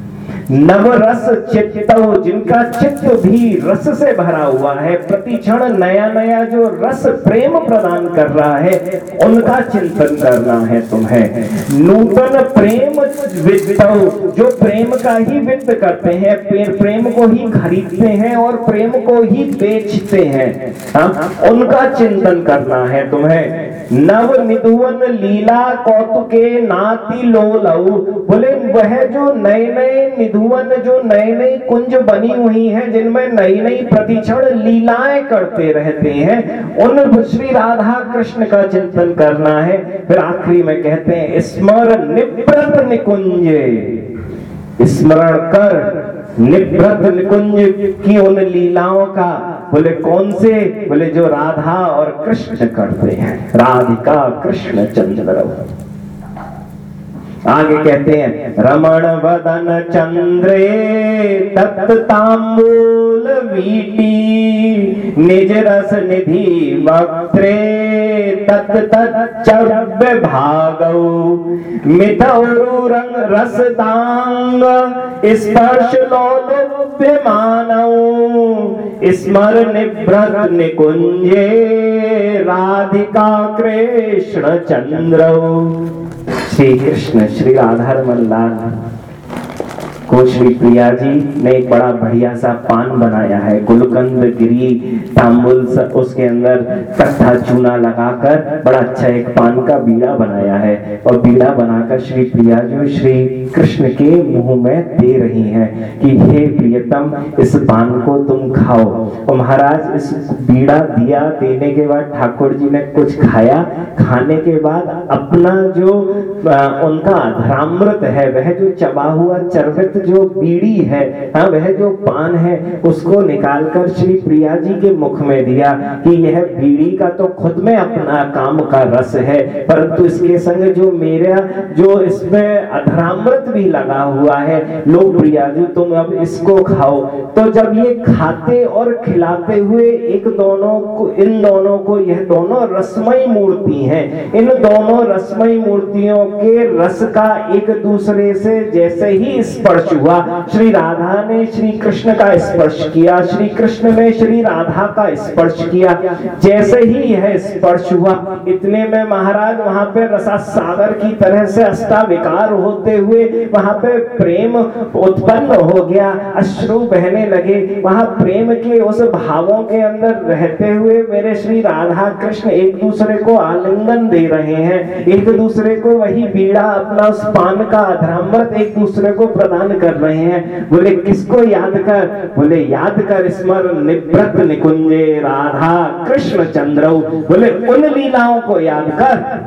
नवरस चित्त, जिनका चित्त भी रस से भरा हुआ है प्रति क्षण नया नया जो रस प्रेम प्रदान कर रहा है, उनका चिंतन करना है तुम्हें नूतन प्रेम जो प्रेम का ही वित्त करते हैं प्रेम को ही खरीदते हैं और प्रेम को ही बेचते हैं हाँ? उनका चिंतन करना है तुम्हें नव निधुवन लीला कौतुके नाती लो बोले, वह जो नए नए निधुवन जो नए नए कुंज बनी हुई हैं, जिनमें नई नई प्रतिक्षण लीलाएँ करते रहते हैं, उन श्री राधा कृष्ण का चिंतन करना है। फिर आखिरी में कहते हैं, स्मर निप्रत निकुंजे। स्मरण कर निभृत निकुंज की उन लीलाओं का। बोले, कौन से? बोले, जो राधा और कृष्ण करते हैं। राधिका, कृष्ण, चंद्र आगे कहते हैं, रमण वदन चंद्रे तत्त तांबूल वीटी, निज रस निधि वक्त्रे तत् तच्चव्य भागौ। मिथौरु रंग रस दांग स्पर्श लोलुप्यमानौ स्मर निभृत निकुंजे, राधिका कृष्ण चंद्र। श्री कृष्ण श्री राधा रमन लाल। को श्री प्रिया जी ने एक बड़ा बढ़िया सा पान बनाया है गुलकंद गिरी, तांबुल उसके अंदर कट्ठा चूना लगाकर बड़ा अच्छा एक पान का बीड़ा बनाया है। और बीड़ा बनाकर श्री प्रिया जी श्री कृष्ण के मुँह में दे रही हैं कि, हे प्रियतम, इस पान को तुम खाओ। और महाराज, इस बीड़ा दिया देने के बाद ठाकुर जी ने कुछ खाया। खाने के बाद अपना जो उनका धरामृत है, वह जो चबा हुआ चरवित जो बीड़ी है हाँ वह जो पान है, उसको निकालकर श्री प्रिया जी के मुख में दिया कि यह बीड़ी का तो खुद में अपना काम का रस है, परंतु इसके संग जो मेरा, जो इसमें अधरामृत भी लगा हुआ है, लो प्रिया जी, तुम अब इसको खाओ। तो जब ये खाते और खिलाते हुए एक दोनों को, इन दोनों को, यह दोनों रसमयी मूर्ति हैं, इन दोनों रसमयी मूर्तियों के रस का एक दूसरे से जैसे ही स्पर्श स्पर्श हुआ श्री राधा ने श्री कृष्ण का स्पर्श किया, श्री कृष्ण ने श्री राधा का स्पर्श किया। जैसे ही यह स्पर्श हुआ, इतने में महाराज वहाँ पे रसा सागर की तरह से अष्टाविकार होते हुए वहाँ पे प्रेम उत्पन्न हो गया, अश्रु बहने लगे। वहाँ प्रेम के उस भावों के अंदर रहते हुए मेरे श्री राधा कृष्ण एक दूसरे को आलिंगन दे रहे हैं। एक दूसरे को वही बीड़ा अपना उस पान का अधरामृत एक दूसरे को प्रदान कर रहे हैं। बोले, किसको याद कर? बोले, याद कर स्मरण निवृत निकुंजे राधा कृष्ण चंद्र बोले, उन लीलाओं को याद कर।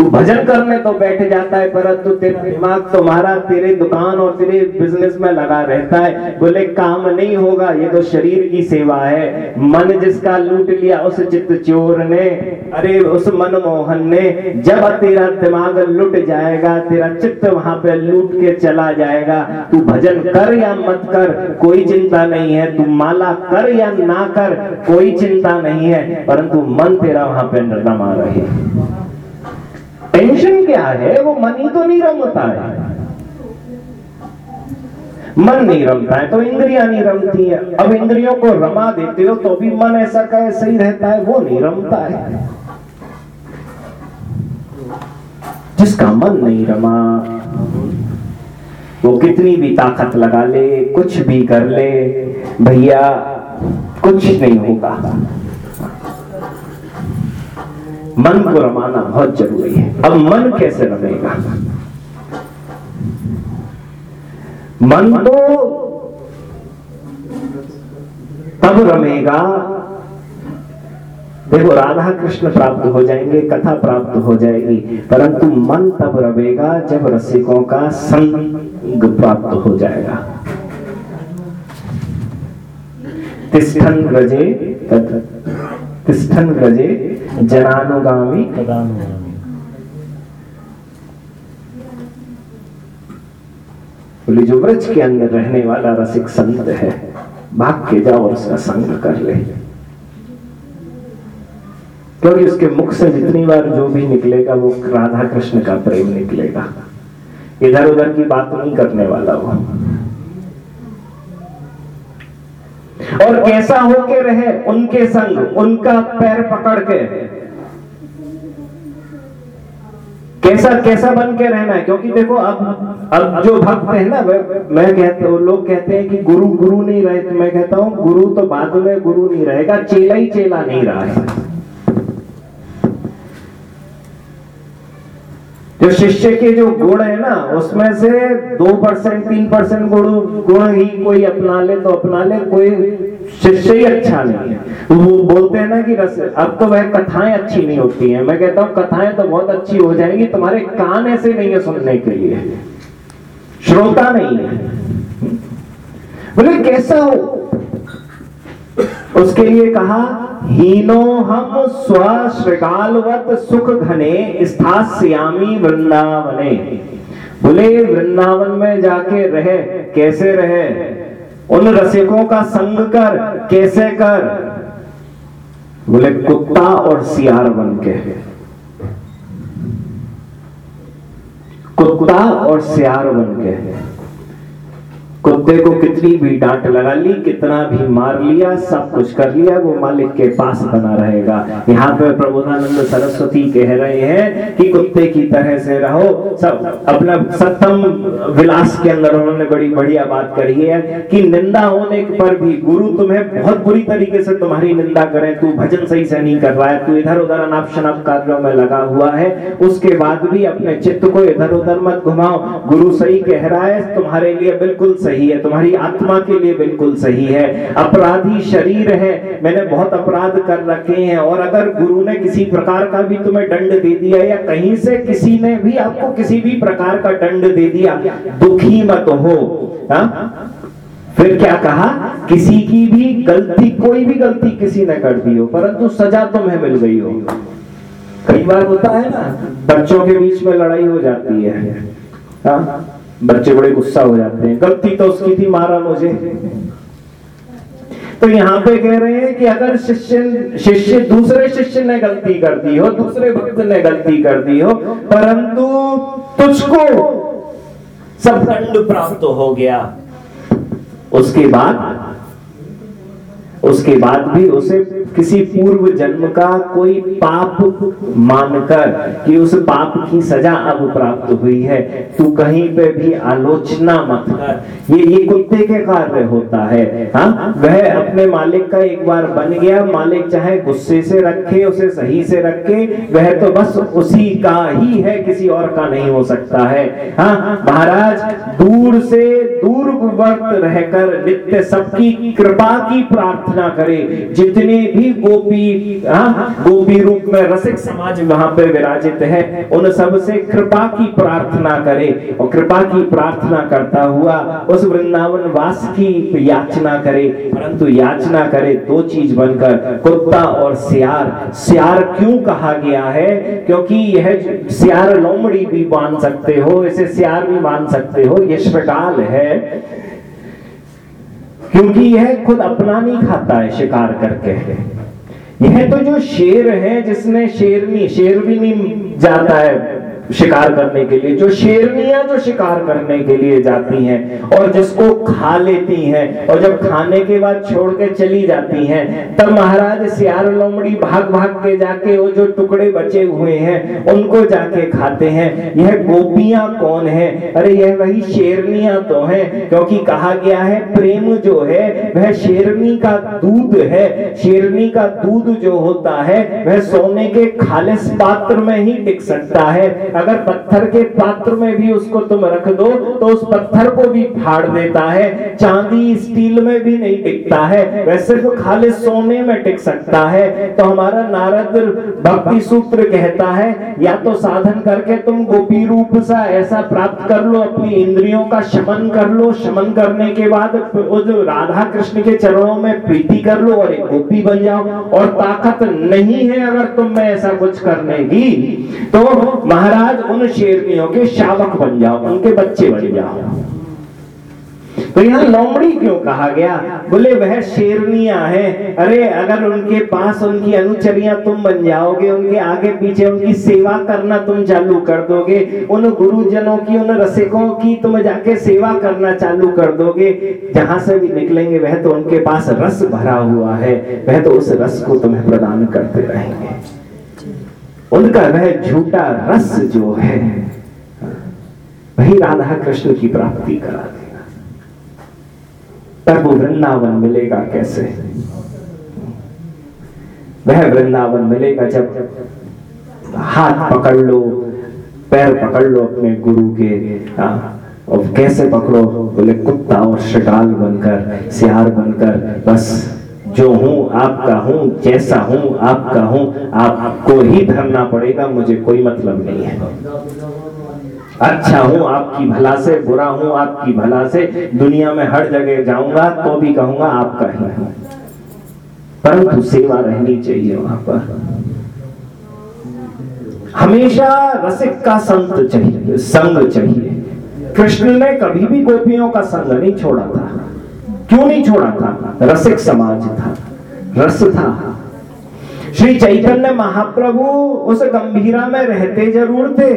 तू भजन करने तो बैठ जाता है, परंतु तेरा दिमाग तुम्हारा तेरे दुकान और तेरे बिज़नेस में लगा रहता है। बोले, काम नहीं होगा, ये तो शरीर की सेवा है। मन जिसका लूट लिया, उस चित्त चोर ने, अरे उस मनमोहन ने, जब तेरा दिमाग लुट जाएगा, तेरा चित्त वहाँ पे लूट के चला जाएगा। तू भजन कर या मत कर, कोई चिंता नहीं है। तू माला कर या ना कर, कोई चिंता नहीं है, परंतु मन तेरा वहाँ पे रमा रहे। टेंशन क्या है? वो मन ही तो नहीं रमता है। मन नहीं रमता है तो इंद्रिया नहीं रमती है। अब इंद्रियों को रमा देते हो तो भी मन ऐसा कहे सही रहता है, वो नहीं रमता है। जिसका मन नहीं रमा, वो कितनी भी ताकत लगा ले, कुछ भी कर ले, भैया, कुछ नहीं होगा। मन को रमाना बहुत ज़रूरी है। अब मन कैसे रमेगा? मन तो तब रमेगा। देखो राधा कृष्ण प्राप्त हो जाएँगे, कथा प्राप्त हो जाएगी, परंतु मन तब रमेगा जब रसिकों का संग प्राप्त हो जाएगा। तिष्ठन रजे तिष्ठन रजे जनानुगामी। बोले, जो व्रज के अंदर रहने वाला रसिक संत है, भाग के जाओ और उसका संग कर ले। क्योंकि उसके मुख से जितनी बार जो भी निकलेगा, वो राधा कृष्ण का प्रेम निकलेगा। इधर उधर की बात नहीं करने वाला वो। और कैसा होके रहे उनके संग, उनका पैर पकड़ के। कैसा कैसा बन के रहना है? क्योंकि देखो, अब अब जो भक्त है ना मैं कहते हूँ, लोग कहते हैं कि गुरु गुरु नहीं रहे तो मैं कहता हूँ, गुरु तो बाद में गुरु नहीं रहेगा, चेला ही चेला नहीं रहा है। जो शिष्य के जो गुण है ना, उसमें से दो परसेंट, तीन परसेंट गुण गुण ही कोई अपना ले तो अपना ले, कोई शिष्य ही अच्छा नहीं है। वो बोलते हैं ना कि रस, अब तो वह कथाएँ अच्छी नहीं होती हैं। मैं कहता हूँ, कथाएँ तो बहुत अच्छी हो जाएँगी तुम्हारे कान ऐसे नहीं है सुनने के लिए। श्रोता नहीं है। बोले, कैसा हो? उसके लिए कहा, हीनो हम स्वश्रृगालवत सुख घने स्थास्यामी वृंदावने। बोले, वृंदावन में जाके रहे, कैसे रहे? उन रसिकों का संग कर, कैसे कर? बोले, कुत्ता और सियार बन के। कुत्ता और सियार बन के। कुत्ते को कितनी भी डांट लगा ली, कितना भी मार लिया, सब कुछ कर लिया, वो मालिक के पास बना रहेगा। यहाँ पे प्रबोधानंद सरस्वती कह रहे हैं कि कुत्ते की तरह से रहो। सब अपना सत्तम विलास के अंदर उन्होंने बड़ी बढ़िया बात करी है कि निंदा होने पर भी गुरु तुम्हें बहुत बुरी तरीके से तुम्हारी निंदा करें। तू भजन सही से नहीं कर रहा है, तू इधर उधर अनाप शनाप कार्यों में लगा हुआ है। उसके बाद भी अपने चित्त को इधर उधर मत घुमाओ। गुरु सही कह रहा है, तुम्हारे लिए बिल्कुल सही है, तुम्हारी आत्मा के लिए बिल्कुल सही है। अपराधी शरीर है, मैंने बहुत अपराध कर रखे हैं, और अगर गुरु ने किसी प्रकार का भी तुम्हें दंड दे दिया या कहीं से किसी ने भी आपको किसी भी प्रकार का दंड दे दिया, दुखी मत हो। हा? फिर क्या कहा? किसी की भी गलती, कोई भी गलती किसी ने कर दी हो, परंतु सजा तुम्हें मिल गई हो। कई बार होता है ना, बच्चों के बीच में लड़ाई हो जाती है। हा? बच्चे बड़े गुस्सा हो जाते हैं। गलती तो उसकी थी मारा मुझे। तो यहाँ पे कह रहे हैं कि अगर शिष्य शिष्य, दूसरे शिष्य ने गलती कर दी हो, दूसरे भक्त ने गलती कर दी हो, परंतु तुझको सब दंड प्राप्त हो गया। उसके बाद उसके बाद भी उसे किसी पूर्व जन्म का कोई पाप मानकर कि उस पाप की सजा अब प्राप्त हुई है, तू कहीं पे भी आलोचना मत कर ये ये कुत्ते के कार्य होता है हा? वह अपने मालिक का एक बार बन गया, मालिक चाहे गुस्से से रखे, उसे सही से रखे, वह तो बस उसी का ही है, किसी और का नहीं हो सकता है हाँ महाराज, दूर से दूर वर्त रहकर नित्य सबकी कृपा की प्रार्थना याचना करे। जितने भी गोपी हाँ, गोपी रूप में रसिक समाज वहाँ पे विराजित है उन सबसे कृपा की प्रार्थना करे। और कृपा की प्रार्थना करता हुआ उस वृंदावन वास की याचना करे। परंतु याचना करे दो चीज़ बनकर कुत्ता और सियार। सियार क्यों कहा गया है? क्योंकि यह सियार लोमड़ी भी मान सकते हो इसे सियार भी मान सकते हो। ये है। क्योंकि यह खुद अपना नहीं खाता है, शिकार करके। यह तो जो शेर है जिसने शेरनी शेर भी नहीं जाता है। शिकार करने के लिए, जो शेरनियाँ जो शिकार करने के लिए जाती हैं और जिसको खा लेती हैं और जब खाने के बाद छोड़ के चली जाती हैं, तब महाराज सियार लोमड़ी भाग भाग के जाके वो जो टुकड़े बचे हुए हैं, उनको जाके खाते हैं। यह गोपियाँ कौन है? अरे, यह वही शेरनियाँ तो हैं, क्योंकि कहा गया है, प्रेम जो है, वह शेरनी का दूध है। शेरनी का दूध जो होता है, वह सोने के खालिस पात्र में ही टिक सकता है। अगर पत्थर के पात्र में भी उसको तुम रख दो तो उस पत्थर को भी फाड़ देता है। चांदी स्टील में भी नहीं टिकता है। वह सिर्फ़ खाली सोने में टिक सकता है। तो हमारा नारद भक्ति सूत्र कहता है, या तो साधन करके तुम गोपी रूप सा ऐसा प्राप्त कर लो, अपनी इंद्रियों का शमन कर लो। शमन करने के बाद उस राधा कृष्ण के चरणों में प्रीति कर लो और एक गोपी बन जाओ। और ताकत नहीं है अगर तुम में ऐसा कुछ करने की। तो महाराज आज उन शेरनियों के शावक बन जाओ, उनके बच्चे बन जाओ। तो यहाँ लोमड़ी क्यों कहा गया? बोले, वह शेरनिया है। अरे, अगर उनके पास उनकी अनुचरिया तुम बन जाओगे, उनके आगे पीछे उनकी सेवा करना तुम चालू कर दोगे, उन गुरुजनों की, उन रसिकों की तुम जाके सेवा करना चालू कर दोगे, जहाँ से भी निकलेंगे, वह तो उनके पास रस भरा हुआ है, वह तो उस रस को तुम्हें प्रदान करते रहेंगे। उनका वह झूठा रस जो है वही राधा कृष्ण की प्राप्ति करा देगा। तब वो वृंदावन मिलेगा कैसे? वह वृंदावन मिलेगा जब हाथ पकड़ लो पैर पकड़ लो अपने गुरु के आ, और कैसे पकड़ो? बोले कुत्ता और शटाल बनकर सियार बनकर बस। जो हूँ आपका हूँ, जैसा हूँ, आपका हूँ, आपको ही धरना पड़ेगा, मुझे कोई मतलब नहीं है। अच्छा हूँ आपकी भला से, बुरा हूँ आपकी भला से, दुनिया में हर जगह जाऊँगा तो भी कहूँगा आपका ही हूँ। परंतु सेवा रहनी चाहिए वहाँ पर। हमेशा रसिक का संत चाहिए, संग चाहिए। कृष्ण ने कभी भी गोपियों का संग नहीं छोड़ा था। क्यों नहीं छोड़ा था? रसिक समाज था, रस था। श्री चैतन्य महाप्रभु उस गंभीरा में रहते ज़रूर थे,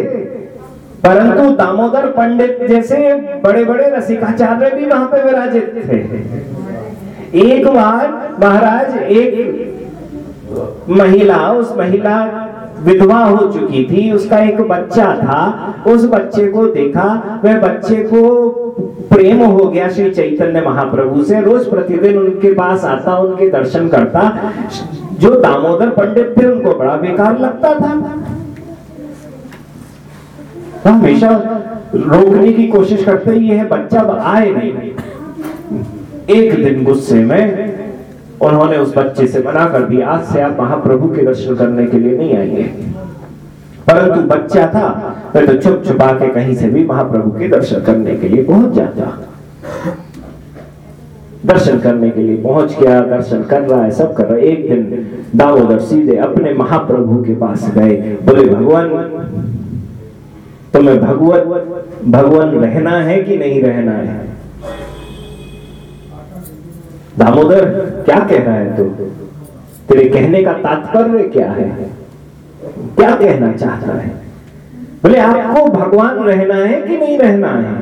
परंतु दामोदर पंडित जैसे बड़े बड़े रसिकाचार्य भी वहाँ पे विराजित थे। एक बार महाराज, एक महिला, उस महिला विधवा हो चुकी थी, उसका एक बच्चा था, उस बच्चे को देखा, वह बच्चे को प्रेम हो गया श्री चैतन्य महाप्रभु से। रोज प्रतिदिन उनके पास आता, उनके दर्शन करता। जो दामोदर पंडित थे, उनको बड़ा बेकार लगता था। हमेशा रोकने की कोशिश करते ही है बच्चा आए नहीं। एक दिन गुस्से में उन्होंने उस बच्चे से मना कर दिया, आज से आप महाप्रभु के दर्शन करने के लिए नहीं आएँगे। परंतु बच्चा था मैं तो छुप छुपा के कहीं से भी महाप्रभु के दर्शन करने के लिए पहुँच जाता। दर्शन करने के लिए पहुँच गया, दर्शन कर रहा है, सब कर रहा है। एक दिन दामोदर सीधे अपने महाप्रभु के पास गए। बोले, भगवान, तुम्हें भगवत, भगवान रहना है कि नहीं रहना है? दामोदर, क्या कह रहा है तू? तेरे कहने का तात्पर्य क्या है? क्या कहना चाहता है? बोले, आपको भगवान रहना है कि नहीं रहना है?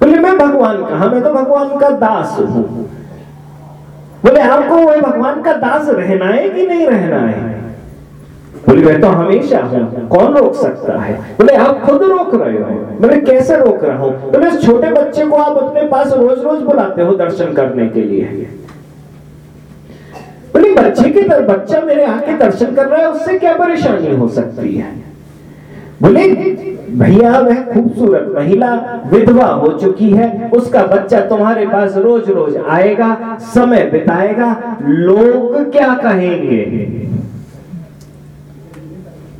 बोले, मैं भगवान कहा मैं तो भगवान का दास हूँ। बोले, आपको वह भगवान का दास रहना है कि नहीं रहना है? बोले, मैं तो हमेशा हूँ। कौन रोक सकता है? बोले, आप खुद रोक रहे हो। बोले, कैसे रोक रहा हूँ? बोले छोटे बच्चे को आप अपने पास रोज रोज बुलाते हो दर्शन करने के लिए। के अगर बच्चा मेरे आके दर्शन कर रहा है, उससे क्या परेशानी हो सकती है? बोले, भैया, वह खूबसूरत महिला, विधवा हो चुकी है। उसका बच्चा तुम्हारे पास रोज रोज आएगा, समय बिताएगा। लोग क्या कहेंगे?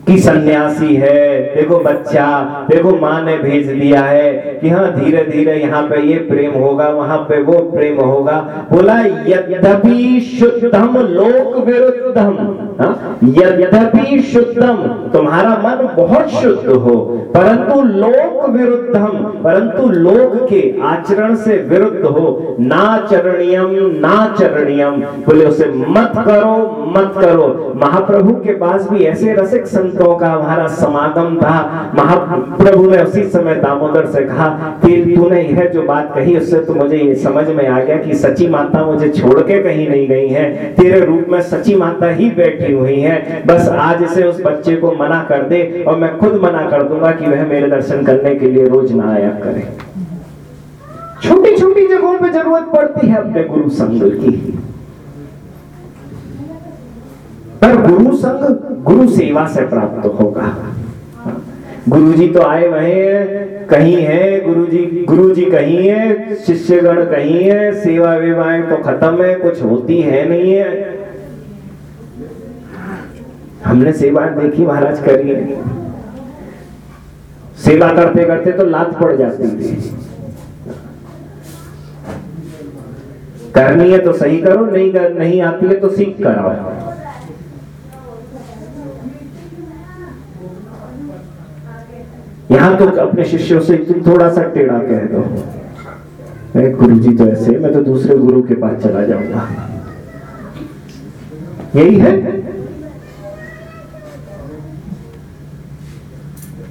कि सन्यासी है। देखो बच्चा, देखो माँ ने भेज दिया है कि हाँ धीरे धीरे यहाँ पे ये प्रेम होगा, वहाँ पे वो प्रेम होगा। बोला, यद्यपि शुद्धम लोक विरुद्धम। हाँ? यद्यपि शुद्धम, तुम्हारा मन बहुत शुद्ध हो, परंतु लोक विरुद्धम, परंतु लोक के आचरण से विरुद्ध हो नाचरणीयम नाचरणीयम बोले, उसे मत करो मत करो। महाप्रभु के पास भी ऐसे रसिक संत संतों का हमारा समागम था। महाप्रभु ने उसी समय दामोदर से कहा कि तूने यह जो बात कही, उससे तो मुझे ये समझ में आ गया कि सची माता मुझे छोड़ के कहीं नहीं गई है। तेरे रूप में सची माता ही बैठी हुई है। बस आज से उस बच्चे को मना कर दे और मैं खुद मना कर दूँगा कि वह मेरे दर्शन करने के लिए रोज ना आया करे। छोटी छोटी जगहों पे ज़रूरत पड़ती है अपने गुरु संग की। पर गुरु संग गुरु सेवा से प्राप्त होगा। गुरु जी तो आए वहे कहीं है गुरु जी गुरु जी कहीं है, शिष्यगण कहीं है, सेवा विवाहें तो खत्म है, कुछ होती है नहीं है। हमने सेवा देखी महाराज करी है। सेवा करते करते तो लात पड़ जाती थी। करनी है तो सही करो, नहीं कर, नहीं आती है तो सीख कराओ। यहाँ तो अपने शिष्यों से थोड़ा सा टेढ़ा कह दो। अरे गुरु जी तो ऐसे, मैं तो दूसरे गुरु के पास चला जाऊँगा। यही है।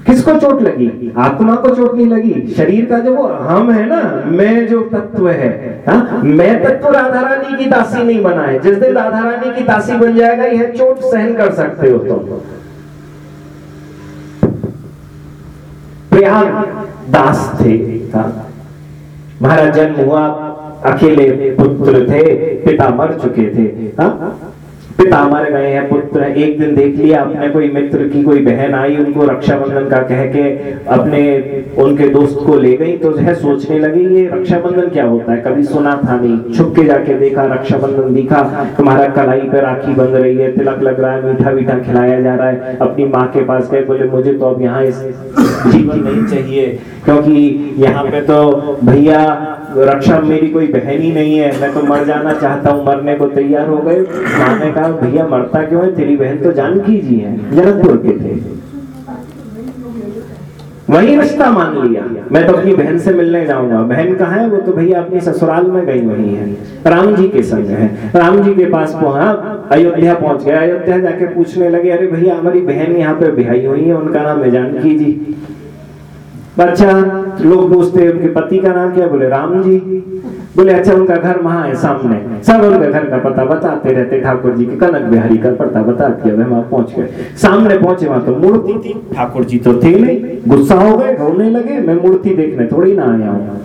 किसको चोट लगी? आत्मा को चोट नहीं लगी? शरीर का जो वो हम है ना, मैं जो तत्व है, हा? मैं तत्व राधा रानी की दासी नहीं बना है जिस दिन राधा रानी की दासी बन जाएगा, यह चोट सहन कर सकते हो तुम। तो। प्रयाग दास थे महाराज जन्म हुआ अकेले पुत्र थे पिता मर चुके थे हा? पिता मर गए हैं, पुत्र एक दिन देख लिया अपने कोई मित्र की कोई बहन आई उनको रक्षाबंधन का कह के अपने उनके दोस्त को ले गई तो है सोचने लगी, ये रक्षाबंधन क्या होता है? कभी सुना था नहीं। छुप के जाके देखा, रक्षाबंधन दिखा, तुम्हारा कलाई पर राखी बंध रही है, तिलक लग रहा है मीठा मीठा खिलाया जा रहा है। अपनी माँ के पास गए, बोले, मुझे तो अब यहाँ इस जीवन नहीं चाहिए, क्योंकि यहाँ पे तो भैया रक्षा मेरी कोई बहन ही नहीं है। मैं तो मर जाना चाहता हूँ, मरने को तैयार हो गए। माँ ने कहा, भैया, मरता क्यों है? तेरी बहन तो जानकी जी है, जनकपुर के थे। वही रिश्ता मान लिया। मैं तो अपनी बहन से मिलने जाऊँगा। बहन कहा है? वो तो भैया अपनी ससुराल में गई वही है। राम जी के संग है। राम जी के पास पहुँचा, अयोध्या पहुँच गया अयोध्या जाके पूछने लगे, अरे भैया, हमारी बहन यहाँ पे बिहाई हुई है, उनका नाम है जानकी जी। अच्छा लोग पूछते उनके पति का नाम क्या? बोले, राम जी। बोले अच्छा उनका घर वहाँ है सामने। सब उनके घर का पता बताते रहते, ठाकुर जी के कनक बिहारी का पता बता दिया वहाँ पहुँच गए। सामने पहुँचे, वहाँ तो मूर्ति थी। ठाकुर जी तो थे नहीं, गुस्सा हो गए, रोने लगे, मैं मूर्ति देखने थोड़ी ना आया हूँ।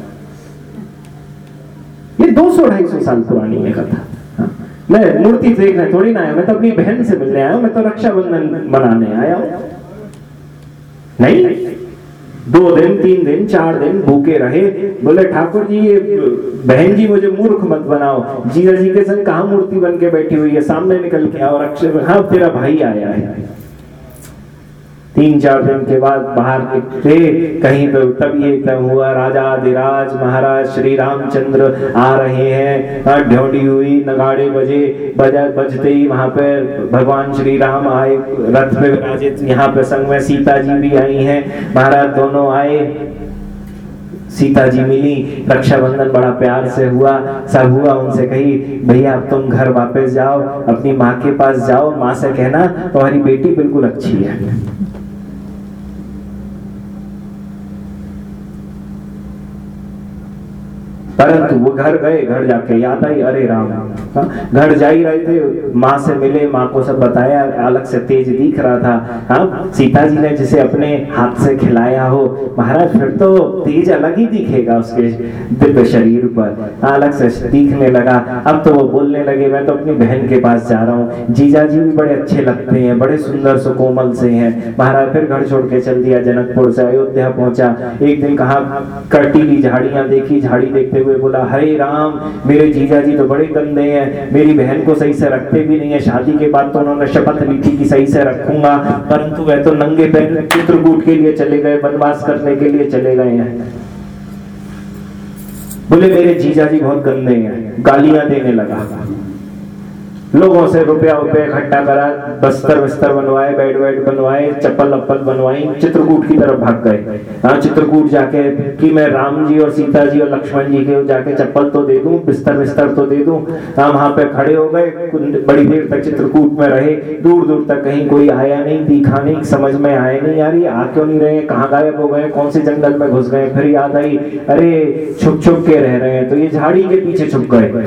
ये दो सौ, ढाई सौ साल पुरानी है कथा। हाँ। मैं मूर्ति देखने थोड़ी ना आया, मैं तो अपनी बहन से मिलने आया हूँ, मैं तो रक्षाबंधन बनाने आया हूँ। नहीं? दो दिन, तीन दिन, चार दिन भूखे रहे। बोले, ठाकुर जी, ये बहन जी मुझे मूर्ख मत बनाओ। जीजा जी के संग कहा मूर्ति बन के बैठी हुई है? सामने निकल के और अक्षर हाँ तेरा भाई आया है। तीन चार दिन के बाद बाहर निकले कहीं पे तब ये तब हुआ, राजा अधिराज महाराज श्री रामचंद्र आ रहे हैं। ढोडी हुई, नगाड़े बजे, बजा, बजते ही वहाँ पे भगवान श्री राम आए, रथ पे विराजित, यहाँ पे संग में सीता जी भी आई हैं। महाराज दोनों आए सीता जी मिली, रक्षाबंधन बड़ा प्यार से हुआ, सब हुआ उनसे कही, भैया, अब तुम घर वापस जाओ, अपनी माँ के पास जाओ, माँ से कहना, तुम्हारी बेटी बिल्कुल अच्छी है। परंतु वो घर गए घर जाके याद आई अरे राम। हाँ, घर जा ही रहे थे। माँ से मिले माँ को सब बताया अलग से तेज दिख रहा था। हाँ सीता जी ने जिसे अपने हाथ से खिलाया हो महाराज फिर तो तेज अलग ही दिखेगा उसके दिव्य शरीर पर। हाँ, अलग से दिखने लगा। अब तो वो बोलने लगे मैं तो अपनी बहन के पास जा रहा हूँ। जीजा जी भी बड़े अच्छे लगते हैं बड़े सुंदर सुकोमल से हैं। महाराज फिर घर छोड़ के चल दिया जनकपुर से अयोध्या पहुँचा। एक दिन कहा कटीली झाड़ियाँ देखी झाड़ी देखते हुए बोला, हरे राम, मेरे जीजा जी तो बड़े गंदे हैं, मेरी बहन को सही से रखते भी नहीं है, शादी के बाद तो उन्होंने शपथ ली थी कि सही से रखूँगा, परंतु वह तो नंगे पैर चित्रकूट के लिए चले गए, वनवास करने के लिए चले गए हैं। बोले, मेरे जीजा जी बहुत गंदे हैं। गालियाँ देने लगा। लोगों से रुपया रुपया इकट्ठा करा, बस्तर बिस्तर बनवाए बेड वेड बनवाए, चप्पल अप्पल बनवाई, चित्रकूट की तरफ़ भाग गए। हाँ चित्रकूट जाके कि मैं राम जी और सीता जी और लक्ष्मण जी के जाके चप्पल तो दे दूँ, बिस्तर बिस्तर तो दे दूँ। हाँ वहाँ पे खड़े हो गए बड़ी देर तक चित्रकूट में रहे, दूर दूर तक कहीं कोई आया नहीं, दिखा नहीं, समझ में आया नहीं, यार ये आ क्यों नहीं रहे, कहाँ गायब हो गए, कौन से जंगल में घुस गए, फिर याद आई, अरे छुप छुप के रह रहे हैं तो ये झाड़ी के पीछे छुप गए।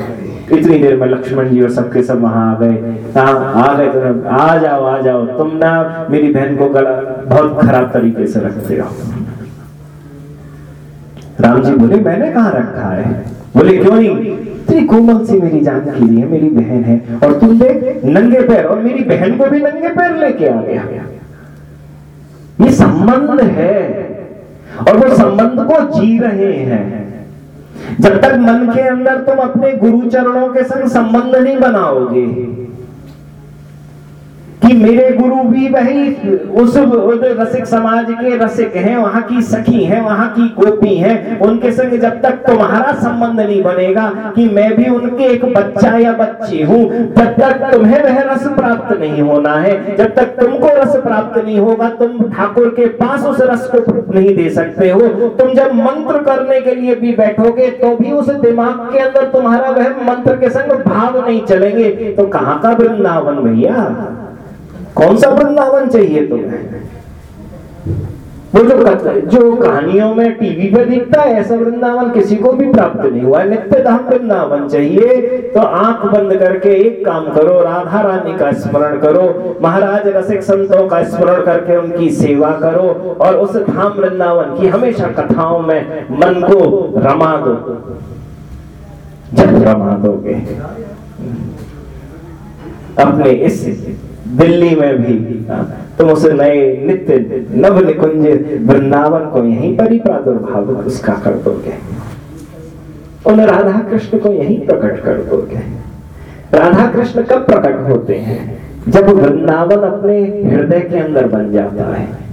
इतनी देर में लक्ष्मण जी और सबके सब वहाँ आ गए आ गए आ जाओ आ जाओ। तुम ना मेरी बहन को गला बहुत खराब तरीके से रखते हो। राम जी बोले, मैंने कहा रखा है? बोले, क्यों नहीं? तेरी कोमल सी मेरी जान की है, मेरी बहन है। और तुम देख, नंगे पैर, और मेरी बहन को भी नंगे पैर लेके आ गया। ये संबंध है, और वो संबंध को जी रहे हैं। जब तक मन के अंदर तुम अपने गुरु चरणों के संग संबंध नहीं बनाओगे कि मेरे गुरु भी वही उस रसिक समाज के रसिक हैं, वहाँ की सखी हैं, वहाँ की गोपी हैं। उनके संग जब तक तुम्हारा संबंध नहीं बनेगा कि मैं भी उनके एक बच्चा या बच्ची हूँ, जब तक तुम्हें वह रस प्राप्त नहीं होना है, जब तक तुमको रस प्राप्त नहीं होगा, तुम ठाकुर के पास उस रस को नहीं दे सकते हो। तुम जब मंत्र करने के लिए भी बैठोगे तो भी उस दिमाग के अंदर तुम्हारा वह मंत्र के संग भाव नहीं चलेंगे। तो कहाँ का वृंदावन भैया? कौन सा वृंदावन चाहिए तुम्हें? वो जो जो कहानियों में टीवी पर दिखता है, ऐसा वृंदावन किसी को भी प्राप्त नहीं हुआ। नित्य धाम वृंदावन चाहिए तो आँख बंद करके एक काम करो, राधा रानी का स्मरण करो, महाराज रसिक संतों का स्मरण करके उनकी सेवा करो, और उस धाम वृंदावन की हमेशा कथाओं में मन को रमा दो। जब रमा दोगे, अपने इस दिल्ली में भी। तुम उसे नए नित्य नव निकुंज वृंदावन को यहीं पर ही प्रादुर्भाव उसका कर दोगे। उन राधा कृष्ण को यहीं प्रकट कर दोगे। राधा कृष्ण कब प्रकट होते हैं? जब वृंदावन अपने हृदय के अंदर बन जाता है।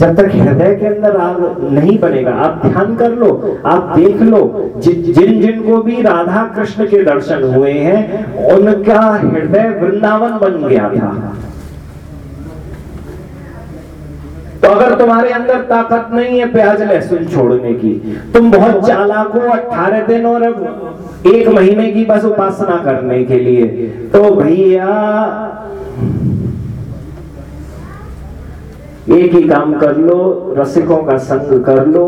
जब तक हृदय के अंदर राग नहीं बनेगा आप ध्यान कर लो आप देख लो जि, जिन जिन को भी राधा कृष्ण के दर्शन हुए हैं उनका हृदय वृंदावन बन गया था। तो अगर तुम्हारे अंदर ताकत नहीं है प्याज लहसुन छोड़ने की तुम बहुत चालाक हो अठारह दिन और एक महीने की बस उपासना करने के लिए तो भैया एक ही काम कर लो, रसिकों का संग कर लो,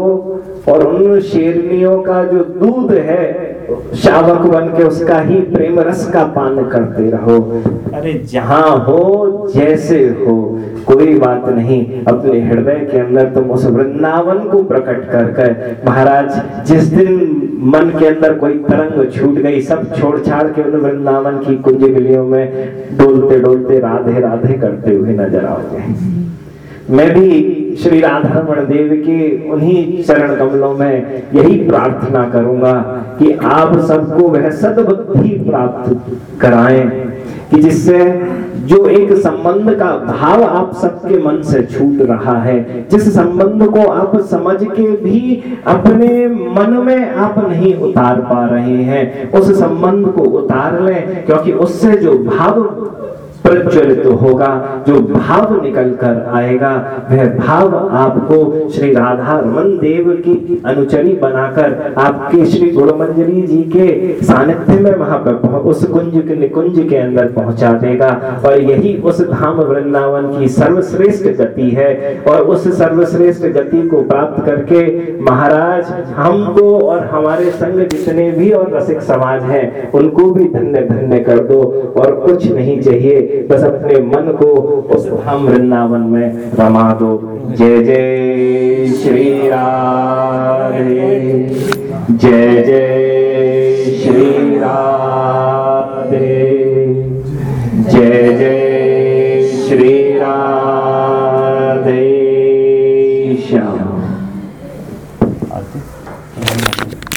और उन शेरनियों का जो दूध है, शावक बन के उसका ही प्रेम रस का पान करते रहो। अरे जहाँ हो, जैसे हो, कोई बात नहीं। अपने हृदय के अंदर तुम उस वृंदावन को प्रकट कर कर, महाराज, जिस दिन मन के अंदर कोई तरंग छूट गई, सब छोड़ छाड़ के उन वृंदावन की कुंज गलियों में डोलते डोलते राधे राधे करते हुए नज़र आओगे। मैं भी श्री राधारमण देव के उन्हीं चरण कमलों में यही प्रार्थना करूँगा कि आप सबको वह सदबुद्धि प्राप्त कराएँ, कि जिससे जो एक संबंध का भाव आप सबके मन से छूट रहा है, जिस संबंध को आप समझ के भी अपने मन में आप नहीं उतार पा रहे हैं, उस संबंध को उतार लें, क्योंकि उससे जो भाव प्रज्वलित तो होगा, जो भाव निकल कर आएगा, वह भाव आपको श्री राधा रमन देव की अनुचरी बनाकर आपके श्री गुणमंजरी जी के सानिध्य में वहाँ पर उस कुंज के निकुंज के अंदर पहुँचा देगा। और यही उस धाम वृंदावन की सर्वश्रेष्ठ गति है। और उस सर्वश्रेष्ठ गति को प्राप्त करके महाराज, हमको और हमारे संग जितने भी और रसिक समाज हैं, उनको भी धन्य धन्य कर दो। और कुछ नहीं चाहिए बस अपने मन को उस धाम वृंदावन में रमा दो। जय जय श्री राधे। जय जय श्री राधे।